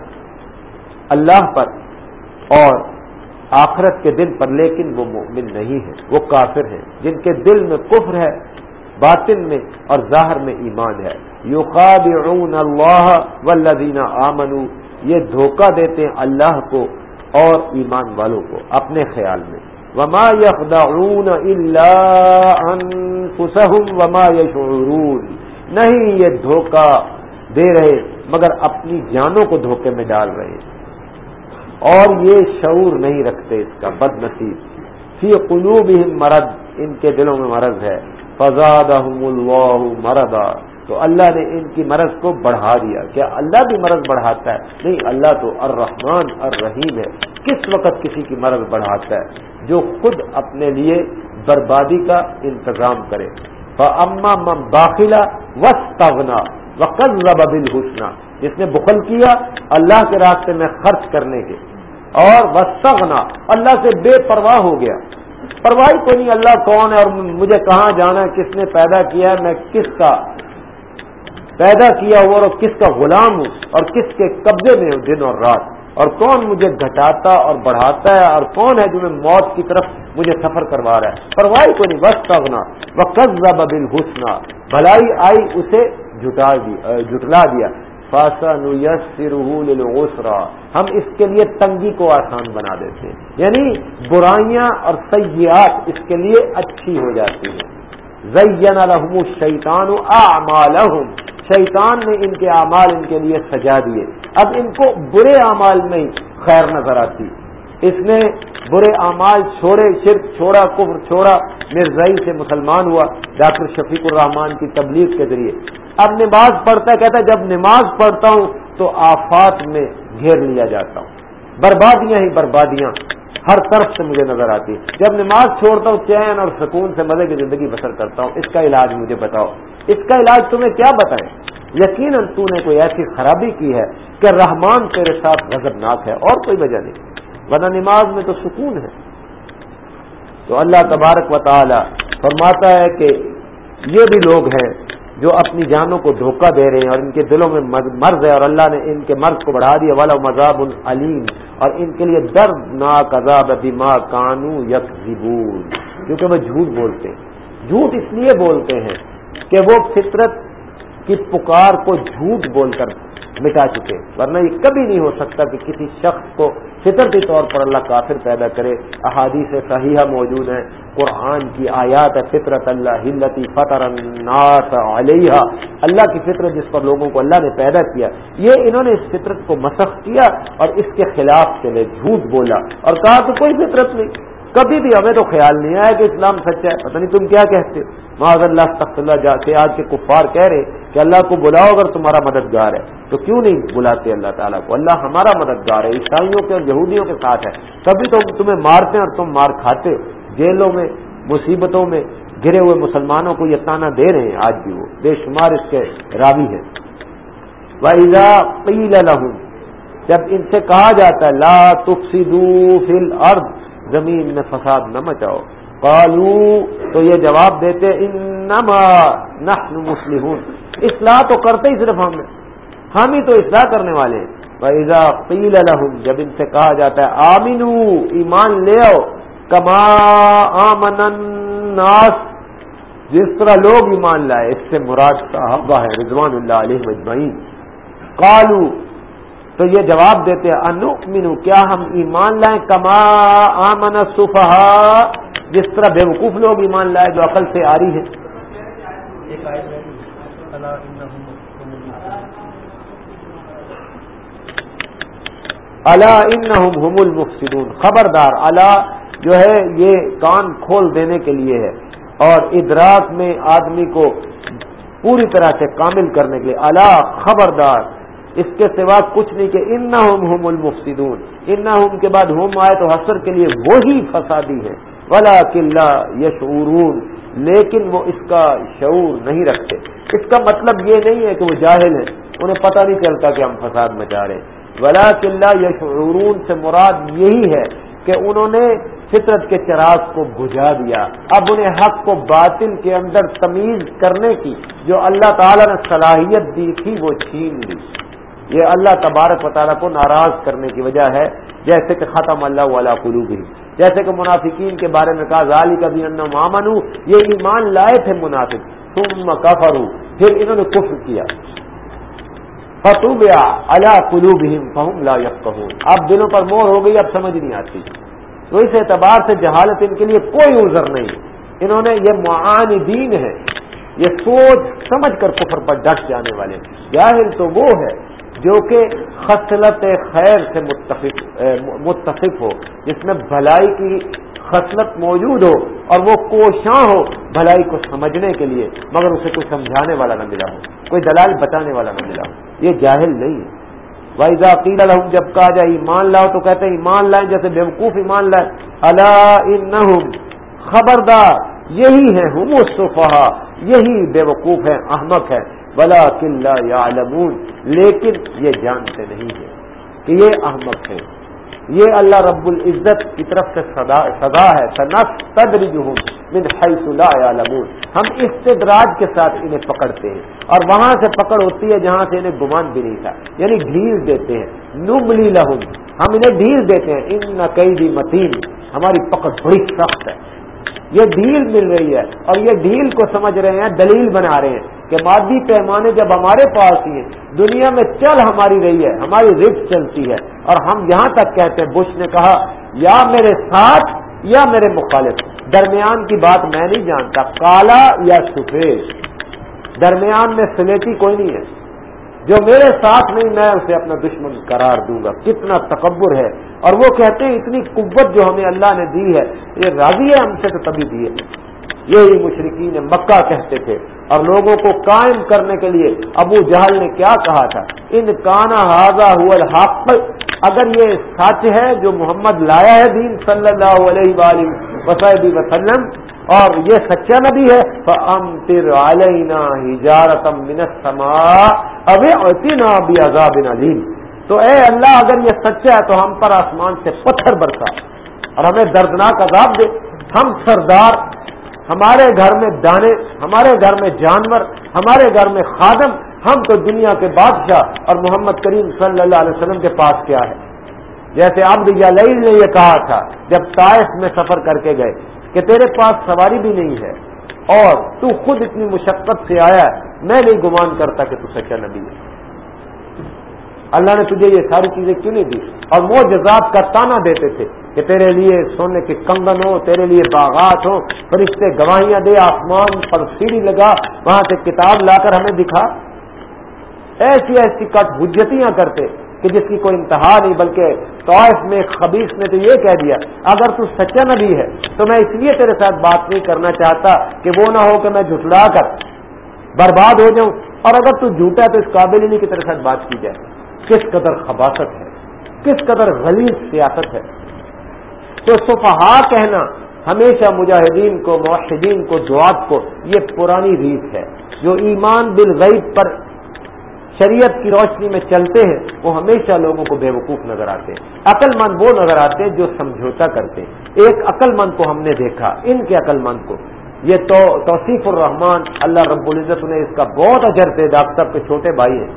اللہ پر اور آخرت کے دل پر، لیکن وہ مومن نہیں ہے، وہ کافر ہیں جن کے دل میں کفر ہے باطن میں اور ظاہر میں ایمان ہے۔ یو اللہ ولدین آمن یہ دھوکہ دیتے ہیں اللہ کو اور ایمان والوں کو اپنے خیال میں۔ وما يخدعون الا انفسهم وما يشعرون نہیں، یہ دھوکہ دے رہے مگر اپنی جانوں کو دھوکے میں ڈال رہے اور یہ شعور نہیں رکھتے اس کا بد نصیب فی قلوبہم مرض، ان کے دلوں میں مرض ہے۔ فضاد اللہ مردا تو اللہ نے ان کی مرض کو بڑھا دیا. کیا اللہ بھی مرض بڑھاتا ہے؟ نہیں، اللہ تو الرحمن الرحیم ہے. کس وقت کسی کی مرض بڑھاتا ہے؟ جو خود اپنے لیے بربادی کا انتظام کرے. اما مم باخلا وسطنا وقت ربل حسنا جس نے بخل کیا اللہ کے راستے میں خرچ کرنے کے. اور وسطنا اللہ سے بے پرواہ ہو گیا. پرواہی کو نہیں، اللہ کون ہے اور مجھے کہاں جانا ہے، کس نے پیدا کیا ہے، میں کس کا پیدا کیا ہوا اور کس کا غلام ہوں اور کس کے قبضے میں ہوں دن اور رات؟ اور کون مجھے گھٹاتا اور بڑھاتا ہے اور کون ہے جو میں موت کی طرف مجھے سفر کروا رہا ہے؟ پرواہی کو نہیں، بس کرنا وہ قزہ بل حسنا بھلائی آئی اسے جٹلا دیا۔ ہم اس کے لیے تنگی کو آسان بنا دیتے ہیں۔ یعنی برائیاں اور سیاحت اس کے لیے اچھی ہو جاتی ہیں۔ زین الحم الشیطان اعمالہم شیطان نے ان کے اعمال ان کے لیے سجا دیے۔ اب ان کو برے اعمال میں خیر نظر آتی۔ اس نے برے اعمال چھوڑے، شرک چھوڑا، کفر چھوڑا مرزئی سے مسلمان ہوا، ڈاکٹر شفیق الرحمان کی تبلیغ کے ذریعے۔ اب نماز پڑھتا ہے، کہتا ہے، جب نماز پڑھتا ہوں تو آفات میں گھیر لیا جاتا ہوں۔ بربادیاں ہی بربادیاں، ہر طرف سے مجھے نظر آتی جب نماز چھوڑتا ہوں، چین اور سکون سے مزے کی زندگی بسر کرتا ہوں۔ اس کا علاج مجھے بتاؤ۔ اس کا علاج تمہیں کیا بتائیں یقیناً تو نے کوئی ایسی خرابی کی ہے کہ رحمان تیرے ساتھ غضبناک ہے، اور کوئی وجہ نہیں۔ ورنہ نماز میں تو سکون ہے۔ تو اللہ تبارک و تعالی فرماتا ہے کہ یہ بھی لوگ ہیں جو اپنی جانوں کو دھوکہ دے رہے ہیں اور ان کے دلوں میں مرض ہے اور اللہ نے ان کے مرض کو بڑھا دیا۔ والا مذاب العلیم اور ان کے لیے درد ناک عذاب دما کانو یک کیونکہ وہ جھوٹ بولتے ہیں۔ جھوٹ اس لیے بولتے ہیں کہ وہ فطرت کی پکار کو جھوٹ بول کر مٹا چکے، ورنہ یہ کبھی نہیں ہو سکتا کہ کسی شخص کو فطرتی طور پر اللہ کافر پیدا کرے۔ احادیث صحیحہ موجود ہیں۔ قرآن کی آیات فطرت اللہ ہلتی فطر الناس علیہ اللہ کی فطرت جس پر لوگوں کو اللہ نے پیدا کیا۔ یہ انہوں نے اس فطرت کو مسخ کیا اور اس کے خلاف چلے جھوٹ بولا۔ اور کہا تو کوئی فطرت نہیں۔ کبھی بھی ہمیں تو خیال نہیں آیا کہ اسلام سچا ہے۔ پتہ نہیں تم کیا کہتے معاذ اللہ تخت اللہ جا کے آج کے کفار کہہ رہے کہ اللہ کو بلاؤ اگر تمہارا مددگار ہے۔ تو کیوں نہیں بلاتے اللہ تعالیٰ کو؟ اللہ ہمارا مددگار ہے، عیسائیوں کے اور یہودیوں کے ساتھ ہے۔ تبھی تو تمہیں مارتے ہیں اور تم مار کھاتے ہو۔ جیلوں میں، مصیبتوں میں گرے ہوئے مسلمانوں کو یہ تانا دے رہے ہیں آج بھی وہ۔ بے شمار اس کے راوی ہیں۔ جب ان سے کہا جاتا ہے، لا تفسدو فی الارض زمین میں فساد نہ مچاؤ۔ قالو، تو یہ جواب دیتے، انما نحن مسلمون۔ اصلاح تو کرتے ہی صرف ہم ہم ہی تو اصلاح کرنے والے ہیں۔ قیل لهم، جب ان سے کہا جاتا ہے آمینو ایمان لے آؤ۔ کما آمن الناس۔ جس طرح لوگ ایمان لائے، اس سے مراد صحابہ ہے رضوان اللہ علیہ مجمعین قالو تو یہ جواب دیتے انو مینو کیا ہم ایمان لائیں؟ کما آمن صفحا جس طرح بے وقوف لوگ ایمان لائے جو عقل سے آ رہی ہے اللہ ان ہم المفسدون۔ خبردار اللہ جو ہے یہ کان کھول دینے کے لیے ہے۔ اور ادراک میں آدمی کو پوری طرح سے کامل کرنے کے لیے۔ اللہ خبردار اس کے سوا کچھ نہیں کہ ان ہم المفسدون ان کے بعد ہوم آئے تو حسر کے لیے وہی فسادی ہے ولا قلعہ یشعرون، لیکن وہ اس کا شعور نہیں رکھتے۔ اس کا مطلب یہ نہیں ہے کہ وہ جاہل ہیں، انہیں پتہ نہیں چلتا کہ ہم فساد مچا رہے ہیں۔ ولا قلعہ یشعرون سے مراد یہی ہے کہ انہوں نے فطرت کے چراغ کو بجھا دیا۔ اب انہیں حق کو باطل کے اندر تمیز کرنے کی جو اللہ تعالی نے صلاحیت دی تھی، وہ چھین لی۔ یہ اللہ تبارک و تعالیٰ کو ناراض کرنے کی وجہ ہے، جیسے کہ ختم اللہ والا قلوب جیسے کہ منافقین کے بارے میں کہا ظالی کبھی ان مامن یہ ایمان لائے تھے منافق۔ تم کفر پھر انہوں نے کفر کیا۔ فتوب اللہ قلوب فہم لا اب دلوں پر مور ہو گئی، اب سمجھ نہیں آتی۔ تو اس اعتبار سے جہالت ان کے لیے کوئی عذر نہیں۔ انہوں نے، یہ معاندین ہے، یہ سوچ سمجھ کر کفر پر ڈٹ جانے والے۔ جاہل تو وہ ہے جو کہ خصلت خیر سے متفق متفق ہو، جس میں بھلائی کی خصلت موجود ہو اور وہ کوشاں ہو بھلائی کو سمجھنے کے لیے، مگر اسے کوئی سمجھانے والا نہ ملا ہو، کوئی دلال بتانے والا نہ ملا ہو۔ یہ جاہل نہیں ہے۔ وائزا عقید الحم جب کہا جائے ایمان لاؤ تو کہتے ہیں ایمان لائیں، جیسے بیوقوف ایمان لائے اللہ خبردار، یہی ہے ہم صفحا یہی بے وقوف ہے احمد ہے بلا قلعہ یا لیکن یہ جانتے نہیں ہیں کہ یہ احمد ہے یہ اللہ رب العزت کی طرف سے سدا ہے۔ من حیث لا ہم استدراج کے ساتھ انہیں پکڑتے ہیں۔ اور وہاں سے پکڑ ہوتی ہے جہاں سے انہیں گمان بھی نہیں تھا۔ یعنی ڈھیل دیتے ہیں۔ نبلی لہم ہم انہیں ڈھیل دیتے ہیں۔ ان نقیدی متین ہماری پکڑ بڑی سخت ہے۔ یہ ڈھیل مل رہی ہے اور یہ ڈھیل کو سمجھ رہے ہیں، دلیل بنا رہے ہیں کہ مادی پیمانے جب ہمارے پاس ہی ہیں، دنیا میں چل ہماری رہی ہے، ہماری رفت چلتی ہے۔ اور ہم یہاں تک کہتے ہیں، بش نے کہا، یا میرے ساتھ یا میرے مخالف۔ درمیان کی بات میں نہیں جانتا، کالا یا سفید۔ درمیان میں سلیٹی کوئی نہیں ہے۔ جو میرے ساتھ نہیں، میں اسے اپنا دشمن قرار دوں گا۔ کتنا تکبر ہے۔ اور وہ کہتے ہیں، اتنی قوت جو ہمیں اللہ نے دی ہے، یہ راضی ہے ہم سے تو تبھی دی ہے یہی مشرقین مکہ کہتے تھے۔ اور لوگوں کو قائم کرنے کے لیے ابو جہل نے کیا کہا تھا؟ ان کانا حاضہ حق اگر یہ سچ ہے جو محمد لایا ہے دین صلی اللہ علیہ وسلم اور یہ سچا نبی ہے، فَأَمْتِرْ عَلَيْنَا حِجَارَةً مِنَ السَّمَاءِ اَوِعْتِنَا بِعَذَابٍ عَلِيمٍ تو اے اللہ، اگر یہ سچا ہے تو ہم پر آسمان سے پتھر برسا اور ہمیں دردناک عذاب دے۔ ہم سردار، ہمارے گھر میں دانے، ہمارے گھر میں جانور، ہمارے گھر میں خادم، ہم تو دنیا کے بادشاہ اور محمد کریم صلی اللہ علیہ وسلم کے پاس کیا ہے؟ جیسے عبد یا نے یہ کہا تھا، جب طائف میں سفر کر کے گئے۔ کہ تیرے پاس سواری بھی نہیں ہے اور تو خود اتنی مشقت سے آیا ہے، میں نہیں گمان کرتا کہ تو سچا نبی ہے۔ اللہ نے تجھے یہ ساری چیزیں کیوں نہیں دی؟ اور وہ جزاد کا تانا دیتے تھے کہ تیرے لیے سونے کے کنگن ہو تیرے لیے باغات ہو فرشتے گواہیاں دے، آسمان پر سیڑھی لگا، وہاں سے کتاب لا کر ہمیں دکھا۔ ایسی ایسی کٹ حجتیاں کرتے۔ کہ جس کی کوئی انتہا نہیں بلکہ طوائف میں خبیص نے تو یہ کہہ دیا، اگر تو سچا نبی ہے تو میں اس لیے تیرے ساتھ بات نہیں کرنا چاہتا کہ وہ نہ ہو کہ میں جھٹلا کر برباد ہو جاؤں۔ اور اگر تو جھوٹا تو اس قابل ہی نہیں کہ تیرے ساتھ بات کی جائے۔ کس قدر خباست ہے، کس قدر غلیظ سیاست ہے۔ تو صفحا کہنا ہمیشہ مجاہدین کو معاہدین کو دعات کو یہ پرانی ریت ہے۔ جو ایمان بالغیب پر شریعت کی روشنی میں چلتے ہیں، وہ ہمیشہ لوگوں کو بے وقوف نظر آتے ہیں۔ عقل مند وہ نظر آتے ہیں جو سمجھوتا کرتے ہیں۔ ایک عقل مند کو ہم نے دیکھا، ان کے عقل مند کو۔ یہ تو توصیف الرحمان اللہ رب العزت نے اس کا بہت اجر دے ڈاکٹر صاحب کے چھوٹے بھائی ہیں۔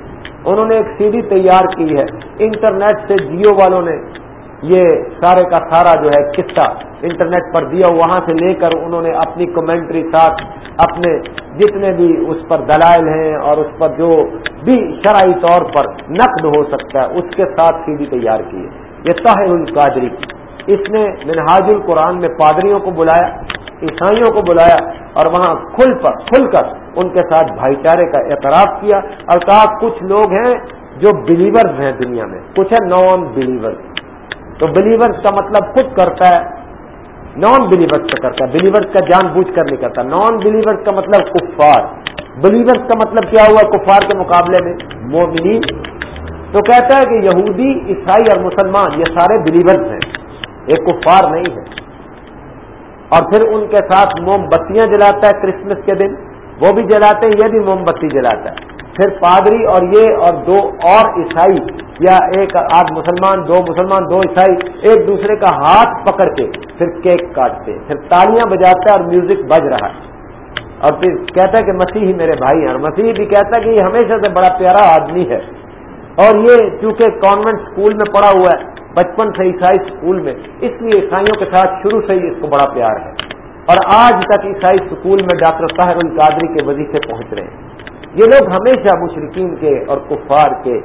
انہوں نے ایک سی ڈی تیار کی ہے۔ انٹرنیٹ سے جیو والوں نے یہ سارے کا سارا جو ہے قصہ انٹرنیٹ پر دیا، وہاں سے لے کر انہوں نے اپنی کمنٹری ساتھ اپنے جتنے بھی اس پر دلائل ہیں اور اس پر جو بھی شرعی طور پر نقد ہو سکتا ہے، اس کے ساتھ سی ڈی تیار کی ہے۔ یہ طاہر القادری، اس نے منہاج القرآن میں پادریوں کو بلایا، عیسائیوں کو بلایا اور وہاں کھل پر، کھل کر ان کے ساتھ بھائی چارے کا اعتراف کیا۔ اور کہا، کچھ لوگ ہیں جو بلیورز ہیں دنیا میں، کچھ ہے نان بلیورز تو بلیورز کا مطلب خود کرتا ہے نان بلیورز کا کرتا ہے بلیورز کا جان بوجھ کر نہیں کرتا۔ نان بلیورز کا مطلب کفار۔ بلیورز کا مطلب کیا ہوا کفار کے مقابلے میں؟ مومنی تو کہتا ہے کہ یہودی، عیسائی اور مسلمان، یہ سارے بلیورز ہیں۔ ایک کفار نہیں ہے۔ اور پھر ان کے ساتھ موم بتیاں جلاتا ہے کرسمس کے دن۔ وہ بھی جلاتے ہیں، یہ بھی موم بتی جلاتا ہے۔ پھر پادری اور یہ اور دو اور عیسائی یا ایک آدھ مسلمان، دو مسلمان، دو عیسائی ایک دوسرے کا ہاتھ پکڑ کے پھر کیک کاٹتے، پھر تالیاں بجاتا ہے اور میوزک بج رہا۔ ہے اور پھر کہتا ہے کہ مسیحی میرے بھائی ہیں۔ اور مسیحی بھی کہتا ہے کہ یہ ہمیشہ سے بڑا پیارا آدمی ہے۔ اور یہ چونکہ کانوینٹ اسکول میں پڑا ہوا ہے، بچپن سے عیسائی اسکول میں، اس لیے عیسائیوں کے ساتھ شروع سے ہی اس کو بڑا پیار ہے۔ اور آج تک عیسائی اسکول میں ڈاکٹر طاہر القادری کے وظیفے پہنچ رہے ہیں۔ یہ لوگ ہمیشہ مشرقین کے اور کفار کے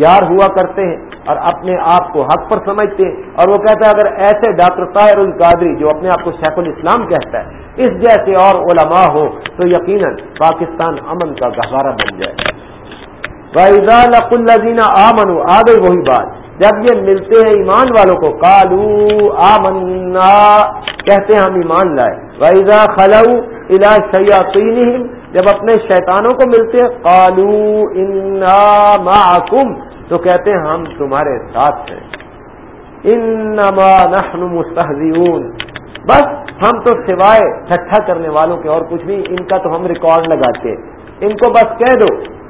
یار ہوا کرتے ہیں اور اپنے آپ کو حق پر سمجھتے ہیں اور وہ کہتا ہے اگر ایسے ڈاکٹر طاہر القادری جو اپنے آپ کو شیخ الاسلام کہتا ہے، اس جیسے اور علماء ہو تو یقیناً پاکستان امن کا گہوارہ بن جائے۔ الزین آمن آ گئی وہی بات، جب یہ ملتے ہیں ایمان والوں کو کالو آمنا، کہتے ہیں ہم ایمان لائے۔ ویزا خلو الا سیاقین جب اپنے شیطانوں کو ملتے ہیں کالو انا معکم تو کہتے ہیں، ہم تمہارے ساتھ ہیں۔ انما نحن مستحزیون بس ہم تو سوائے ٹھٹھا کرنے والوں کے اور کچھ نہیں، ان کا تو ہم ریکارڈ لگاتے ان کو بس کہہ دو۔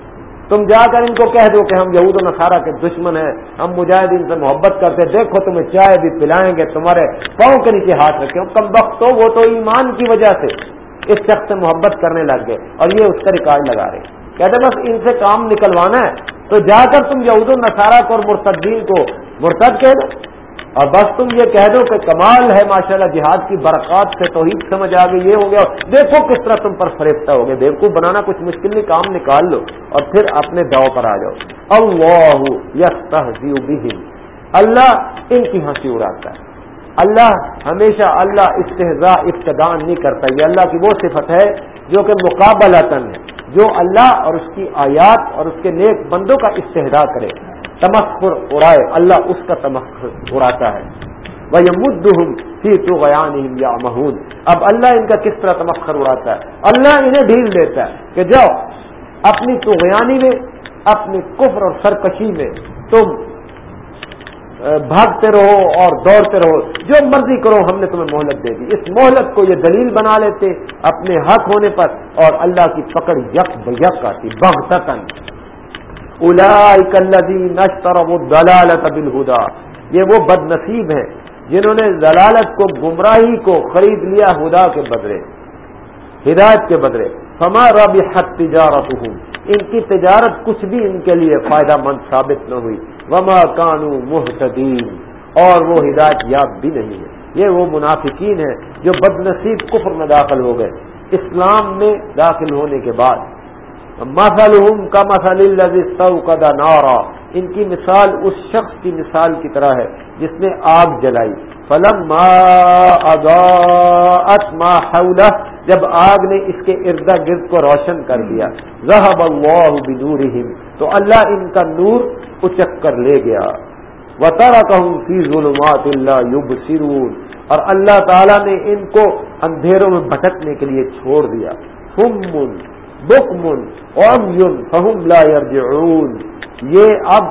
تم جا کر ان کو کہہ دو کہ ہم یہود و نصارہ کے دشمن ہیں، ہم مجاہدین سے محبت کرتے دیکھو، تمہیں چائے بھی پلائیں گے، تمہارے پاؤں کے نیچے ہاتھ رکھے۔ کم وقت تو وہ تو ایمان کی وجہ سے۔ اس شخص سے محبت کرنے لگ گئے اور یہ اس کا ریکارڈ لگا رہے کہتے بس ان سے کام نکلوانا ہے، تو جا کر تم یہود و نصارہ کو اور مرتدین کو مرتد کہہ دو۔ اور بس تم یہ کہہ دو کہ کمال ہے ماشاءاللہ، جہاد کی برکات سے توحید سمجھ آ گئی یہ ہو گیا۔ دیکھو کس طرح تم پر فریفتہ ہو گئے۔ بیوقوف بنانا کچھ مشکل نہیں، کام نکال لو اور پھر اپنے داؤ پر آ جاؤ۔ اللہ یس اللہ ان کی ہنسی اڑاتا ہے۔ اللہ ہمیشہ اللہ استحضاء ابتدان نہیں کرتا، یہ اللہ کی وہ صفت ہے جو کہ مقابلہ ہے، جو اللہ اور اس کی آیات اور اس کے نیک بندوں کا استحدا کرے۔ تمخر اڑائے اللہ اس کا تمخر اڑاتا ہے۔ وہ سی تو یا محون اب اللہ ان کا کس طرح تمخر اڑاتا ہے؟ اللہ انہیں ڈھیل دیتا ہے کہ جاؤ، اپنی تو میں اپنی کفر اور سرکشی میں تم بھاگتے رہو اور دوڑتے رہو۔ جو مرضی کرو، ہم نے تمہیں مہلت دے دی۔ اس مہلت کو یہ دلیل بنا لیتے اپنے حق ہونے پر اور اللہ کی پکڑ یک یک آتی بغتن دلالت بالہدا۔ یہ وہ بد نصیب ہیں جنہوں نے ضلالت کو، گمراہی کو خرید لیا ہدا کے بدلے ہدایت کے بدلے فما رب حق تجارت ہوں ان کی تجارت کچھ بھی ان کے لیے فائدہ مند ثابت نہ ہوئی۔ وما کانو محتدین اور وہ ہدایت یاب بھی نہیں ہے۔ یہ وہ منافقین ہیں جو بد نصیب کفر میں داخل ہو گئے۔ اسلام میں داخل ہونے کے بعد۔ مسل کا مسل کا نارا۔ ان کی مثال اس شخص کی مثال کی طرح ہے جس نے آگ جلائی۔ فلم ما حولہ جب آگ نے اس کے ارد گرد کو روشن کر دیا، ذهب اللہ بنورہم تو اللہ ان کا نور اچک کر لے گیا۔ وترکہم فی ظلمات اللہ یبصرون اور اللہ تعالی نے ان کو اندھیروں میں بھٹکنے کے لیے چھوڑ دیا۔ فمن بکمن فہم لا یرجعون یہ اب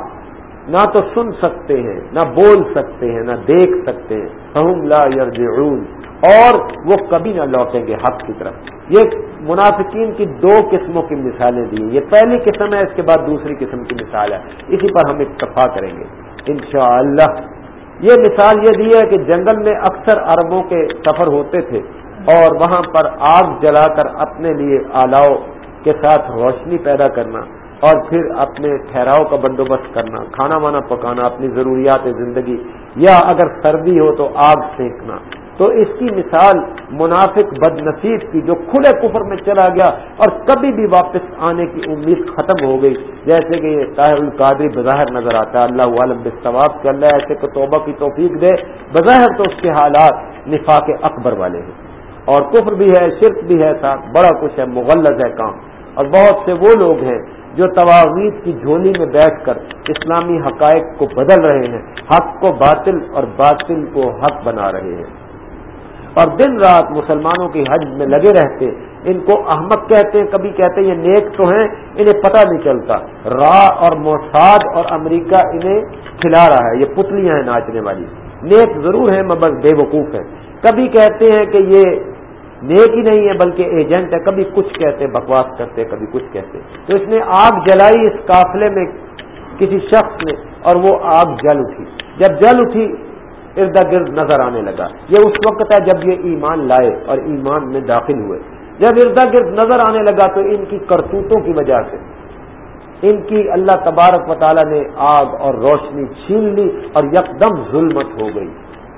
نہ تو سن سکتے ہیں، نہ بول سکتے ہیں، نہ دیکھ سکتے ہیں۔ فہم لا یرجعون۔ اور وہ کبھی نہ لوٹیں گے حق کی طرف۔ یہ منافقین کی دو قسموں کی مثالیں دی یہ پہلی قسم ہے، اس کے بعد دوسری قسم کی مثال ہے۔ اسی پر ہم اتفاق کریں گے۔ انشاءاللہ۔ یہ مثال یہ دی ہے کہ جنگل میں اکثر عربوں کے سفر ہوتے تھے اور وہاں پر آگ جلا کر اپنے لیے آلاؤ کے ساتھ روشنی پیدا کرنا۔ اور پھر اپنے ٹھہراؤ کا بندوبست کرنا، کھانا وانا پکانا، اپنی ضروریات زندگی، یا اگر سردی ہو تو آگ سینکنا تو اس کی مثال منافق بد نصیب کی جو کھلے کفر میں چلا گیا اور کبھی بھی واپس آنے کی امید ختم ہو گئی۔ جیسے کہ یہ طاہر القادری بظاہر نظر آتا ہے، اللہ عالم بستواب اللہ ایسے کو توبہ کی توفیق دے۔ بظاہر تو اس کے حالات نفاق اکبر والے ہیں۔ اور کفر بھی ہے، شرک بھی ہے، ساتھ بڑا کچھ ہے مغلط ہے کام۔ اور بہت سے وہ لوگ ہیں جو تواویز کی جھولی میں بیٹھ کر اسلامی حقائق کو بدل رہے ہیں، حق کو باطل اور باطل کو حق بنا رہے ہیں۔ اور دن رات مسلمانوں کی حج میں لگے رہتے، ان کو احمد کہتے ہیں، کبھی کہتے ہیں یہ نیک تو ہیں، انہیں پتہ نہیں چلتا۔ را اور موساد اور امریکہ انہیں کھلا رہا ہے، یہ پتلیاں ہیں ناچنے والی۔ نیک ضرور ہیں، مگر بے وقوف ہیں۔ کبھی کہتے ہیں کہ یہ نیک ہی نہیں ہے، بلکہ ایجنٹ ہے۔ کبھی کچھ کہتے، بکواس کرتے، کبھی کچھ کہتے۔ تو اس نے آگ جلائی اس قافلے میں کسی شخص نے اور وہ آگ جل اٹھی۔ جب جل اٹھی، ارد گرد نظر آنے لگا۔ یہ اس وقت ہے جب یہ ایمان لائے اور ایمان میں داخل ہوئے۔ جب ارد گرد نظر آنے لگا تو ان کی کرتوتوں کی وجہ سے، ان کی اللہ تبارک و تعالیٰ نے آگ اور روشنی چھین لی اور یکدم ظلمت ہو گئی۔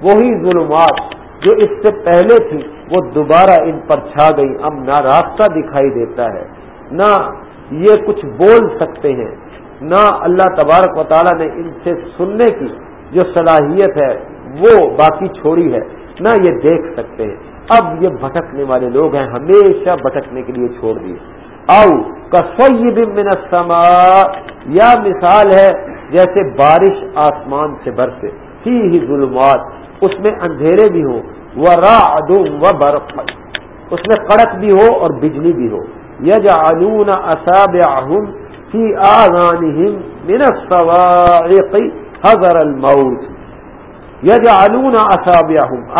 وہی ظلمات جو اس سے پہلے تھی، وہ دوبارہ ان پر چھا گئی۔ اب نہ راستہ دکھائی دیتا ہے، نہ یہ کچھ بول سکتے ہیں، نہ اللہ تبارک و تعالیٰ نے ان سے سننے کی جو صلاحیت ہے، وہ باقی چھوڑی ہے۔ نہ یہ دیکھ سکتے ہیں۔ اب یہ بھٹکنے والے لوگ ہیں، ہمیشہ بھٹکنے کے لیے چھوڑ دیے۔ آؤ کسوئی من السماء، یا مثال ہے، جیسے بارش آسمان سے برسے۔ ہی ہی ظلمات اس میں اندھیرے بھی ہوں وہ را و برف اس میں کڑک بھی ہو اور بجلی بھی ہو۔ یج علون اصاب فی آذانہم من الصواعق حضر الموت۔ یج علون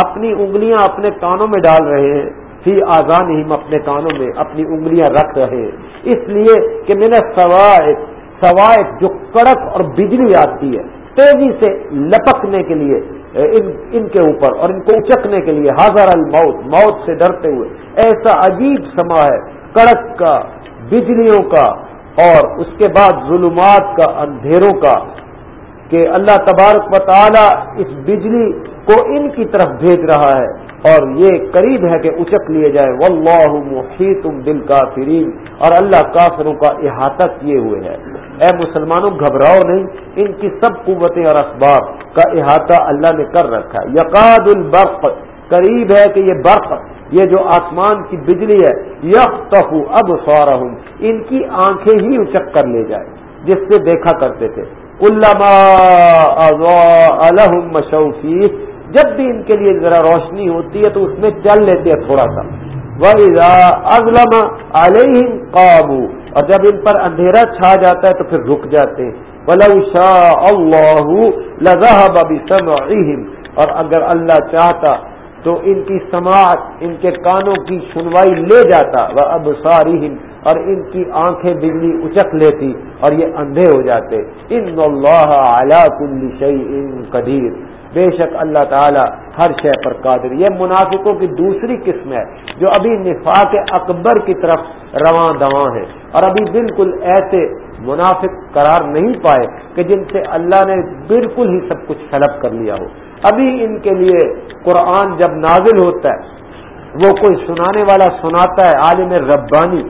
اپنی انگلیاں اپنے کانوں میں ڈال رہے ہیں۔ فی آزان اپنے کانوں میں اپنی انگلیاں رکھ رہے ہیں۔ اس لیے کہ میں نے سوائق سوائق جو کڑک اور بجلی آتی ہے، تیزی سے لپکنے کے لیے ان ان کے اوپر اور ان کو اچکنے کے لیے حاضر الموت، موت سے ڈرتے ہوئے۔ ایسا عجیب سما ہے، کڑک کا، بجلیوں کا اور اس کے بعد ظلمات کا، اندھیروں کا، کہ اللہ تبارک و تعالی اس بجلی کو ان کی طرف بھیج رہا ہے۔ اور یہ قریب ہے کہ اچک لیے جائے۔ واللہ محیط دل اور اللہ کافروں کا احاطہ کیے ہوئے ہے۔ اے مسلمانوں، گھبراؤ نہیں۔ ان کی سب قوتیں اور اسباب کا احاطہ اللہ نے کر رکھا ہے۔ یقاد البرق۔ قریب ہے کہ یہ برق، یہ جو آسمان کی بجلی ہے یک اب سورہ ان کی آنکھیں ہی اچک کر لے جائے، جس سے دیکھا کرتے تھے۔ مشوفی جب بھی ان کے لیے ذرا روشنی ہوتی ہے تو اس میں چل لیتے ہیں تھوڑا سا۔ ازلم علیہ قابو اور جب ان پر اندھیرا چھا جاتا ہے تو پھر رک جاتے ہیں۔ شاء اللہ لذهب اور اگر اللہ چاہتا تو ان کی سماعت، ان کے کانوں کی سنوائی لے جاتا۔ وہ اب اور ان کی آنکھیں بجلی اچک لیتی اور یہ اندھے ہو جاتے۔ ان اللہ کل شعی ان قدیر بے شک اللہ تعالی ہر شے پر قادر یہ منافقوں کی دوسری قسم ہے جو ابھی نفاق اکبر کی طرف رواں دواں ہے اور ابھی بالکل ایسے منافق قرار نہیں پائے کہ جن سے اللہ نے بالکل ہی سب کچھ سلب کر لیا ہو۔ ابھی ان کے لیے قرآن جب نازل ہوتا ہے، وہ کوئی سنانے والا سناتا ہے، عالم ربانی،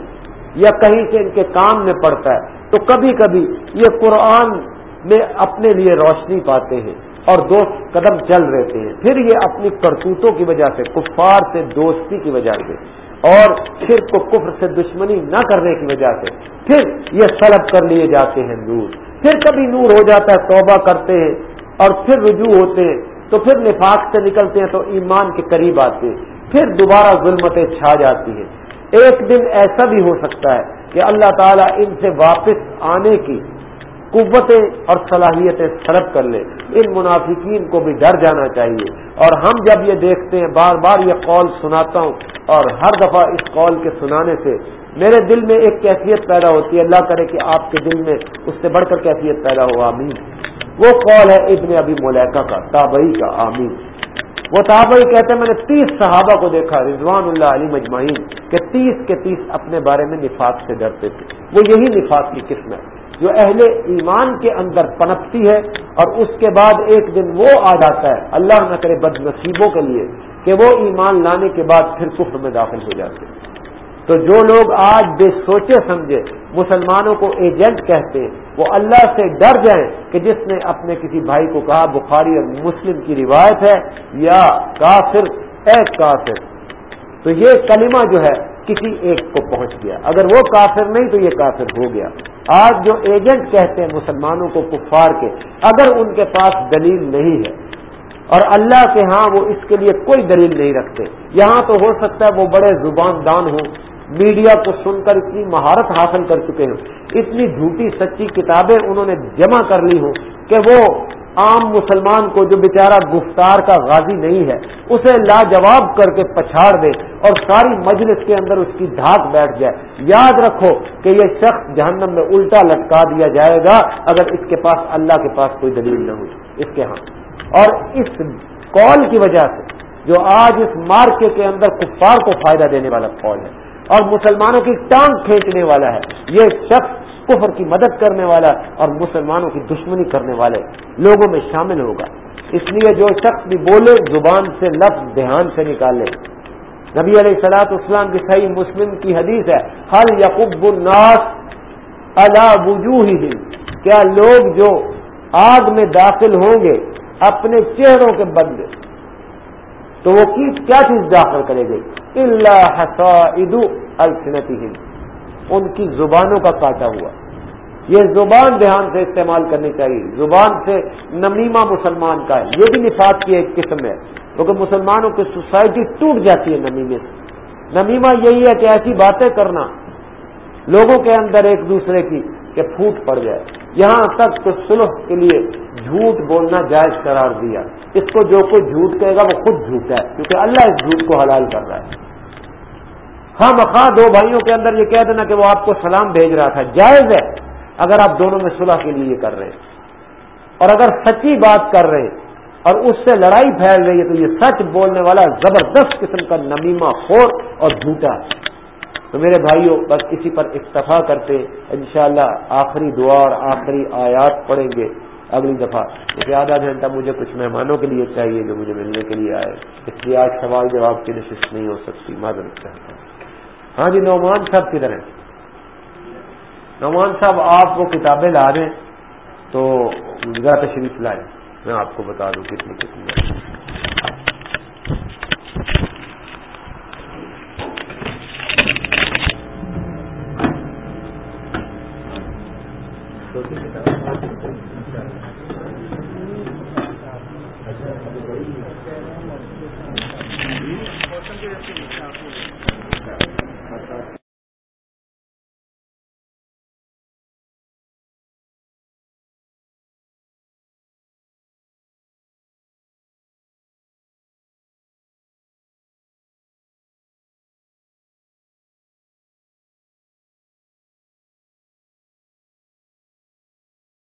یا کہیں سے ان کے کام میں پڑتا ہے، تو کبھی کبھی یہ قرآن میں اپنے لیے روشنی پاتے ہیں۔ اور دوست قدم چل رہتے ہیں پھر یہ اپنی کرتوتوں کی وجہ سے، کفار سے دوستی کی وجہ سے، اور پھر کو کفر سے دشمنی نہ کرنے کی وجہ سے پھر یہ سلب کر لیے جاتے ہیں نور۔ پھر کبھی نور ہو جاتا ہے، توبہ کرتے ہیں، اور پھر رجوع ہوتے ہیں، تو پھر نفاق سے نکلتے ہیں، تو ایمان کے قریب آتے ہیں۔ پھر دوبارہ ظلمتیں چھا جاتی ہیں۔ ایک دن ایسا بھی ہو سکتا ہے کہ اللہ تعالیٰ ان سے واپس آنے کی قوتیں اور صلاحیتیں سرب کر لے۔ ان منافقین کو بھی ڈر جانا چاہیے۔ اور ہم جب یہ دیکھتے ہیں، بار بار یہ قول سناتا ہوں اور ہر دفعہ اس قول کے سنانے سے میرے دل میں ایک کیفیت پیدا ہوتی ہے۔ اللہ کرے کہ آپ کے دل میں اس سے بڑھ کر کیفیت پیدا ہو۔ آمین۔ وہ قول ہے ابن ابھی ملیکا کا، تابعی کا۔ آمین۔ وہ تابعی کہتے ہیں، میں نے تیس صحابہ کو دیکھا، رضوان اللہ علی مجمعین، کہ تیس کے تیس اپنے بارے میں نفاق سے ڈرتے تھے۔ وہ یہی نفاق کی قسم ہے۔ جو اہل ایمان کے اندر پنپتی ہے اور اس کے بعد ایک دن وہ آ جاتا ہے، اللہ نہ کرے بد نصیبوں کے لیے کہ وہ ایمان لانے کے بعد پھر کفر میں داخل ہو جاتے ہیں۔ تو جو لوگ آج بے سوچے سمجھے، مسلمانوں کو ایجنٹ کہتے ہیں وہ اللہ سے ڈر جائیں کہ جس نے اپنے کسی بھائی کو کہا، بخاری اور مسلم کی روایت ہے، یا کافر، اے کافر۔ تو یہ کلمہ جو ہے، کسی ایک کو پہنچ گیا۔ اگر وہ کافر نہیں تو یہ کافر ہو گیا۔ آج جو ایجنٹ کہتے ہیں مسلمانوں کو کفار کے، اگر ان کے پاس دلیل نہیں ہے، اور اللہ کے ہاں وہ اس کے لیے کوئی دلیل نہیں رکھتے، یہاں تو ہو سکتا ہے وہ بڑے زبان دان ہوں، میڈیا کو سن کر اتنی مہارت حاصل کر چکے ہوں، اتنی جھوٹی سچی کتابیں انہوں نے جمع کر لی ہوں کہ وہ عام مسلمان کو جو بیچارہ گفتار کا غازی نہیں ہے، اسے لاجواب کر کے پچھاڑ دے اور ساری مجلس کے اندر اس کی دھاک بیٹھ جائے۔ یاد رکھو کہ یہ شخص جہنم میں الٹا لٹکا دیا جائے گا اگر اس کے پاس اللہ کے پاس کوئی دلیل نہ ہوئی۔ اس کے ہاں۔ اور اس کال کی وجہ سے جو آج اس مارکے کے اندر کفار کو فائدہ دینے والا کال ہے اور مسلمانوں کی ٹانگ کھینچنے والا ہے، یہ شخص کفر کی مدد کرنے والا اور مسلمانوں کی دشمنی کرنے والے لوگوں میں شامل ہوگا۔ اس لیے جو شخص بھی بولے، زبان سے لفظ، دھیان سے نکالے نبی علیہ سلاط اسلام کی صحیح مسلم کی حدیث ہے حل یقب الناس اللہ وجوہ ہی کیا لوگ جو آگ میں داخل ہوں گے اپنے چہروں کے بدلے تو وہ کیا چیز داخل کرے گی اللہ السنتی ان کی زبانوں کا کاٹا ہوا۔ یہ زبان دھیان سے استعمال کرنی چاہیے۔ زبان سے نمیمہ مسلمان کا ہے۔ یہ بھی نفاق کی ایک قسم ہے۔ کیونکہ مسلمانوں کی سوسائٹی ٹوٹ جاتی ہے نمیمے سے۔ نمیمہ یہی ہے کہ ایسی باتیں کرنا۔ لوگوں کے اندر ایک دوسرے کی کہ پھوٹ پڑ جائے۔ یہاں تک تو سلح کے لیے جھوٹ بولنا جائز قرار دیا۔ اس کو جو کوئی جھوٹ کہے گا وہ خود جھوٹ ہے۔ کیونکہ اللہ اس جھوٹ کو حلال کر رہا ہے۔ ہاں مخواہ دو بھائیوں کے اندر یہ کہہ دینا کہ وہ آپ کو سلام بھیج رہا تھا۔ جائز ہے۔ اگر آپ دونوں میں صلح کے لیے یہ کر رہے ہیں اور اگر سچی بات کر رہے ہیں اور اس سے لڑائی پھیل رہی ہے تو یہ سچ بولنے والا زبردست قسم کا نمیمہ خور اور جھوٹا تو میرے بھائیوں، بس اسی پر اکتفا کرتے انشاءاللہ آخری دعا اور آخری آیات پڑھیں گے اگلی دفعہ۔ کیونکہ آدھا گھنٹہ مجھے کچھ مہمانوں کے لیے چاہیے جو مجھے ملنے کے لیے آئے۔ اس لیے آج سوال جواب کی نشست نہیں ہو سکتی، معذرت چاہتا ہوں۔ ہاں جی نعمان صاحب کدھر ہیں؟ نعمان صاحب، آپ وہ کتابیں لا رہے ہیں، تو ذرا تشریف لائیں، میں آپ کو بتا دوں کتنی کتنی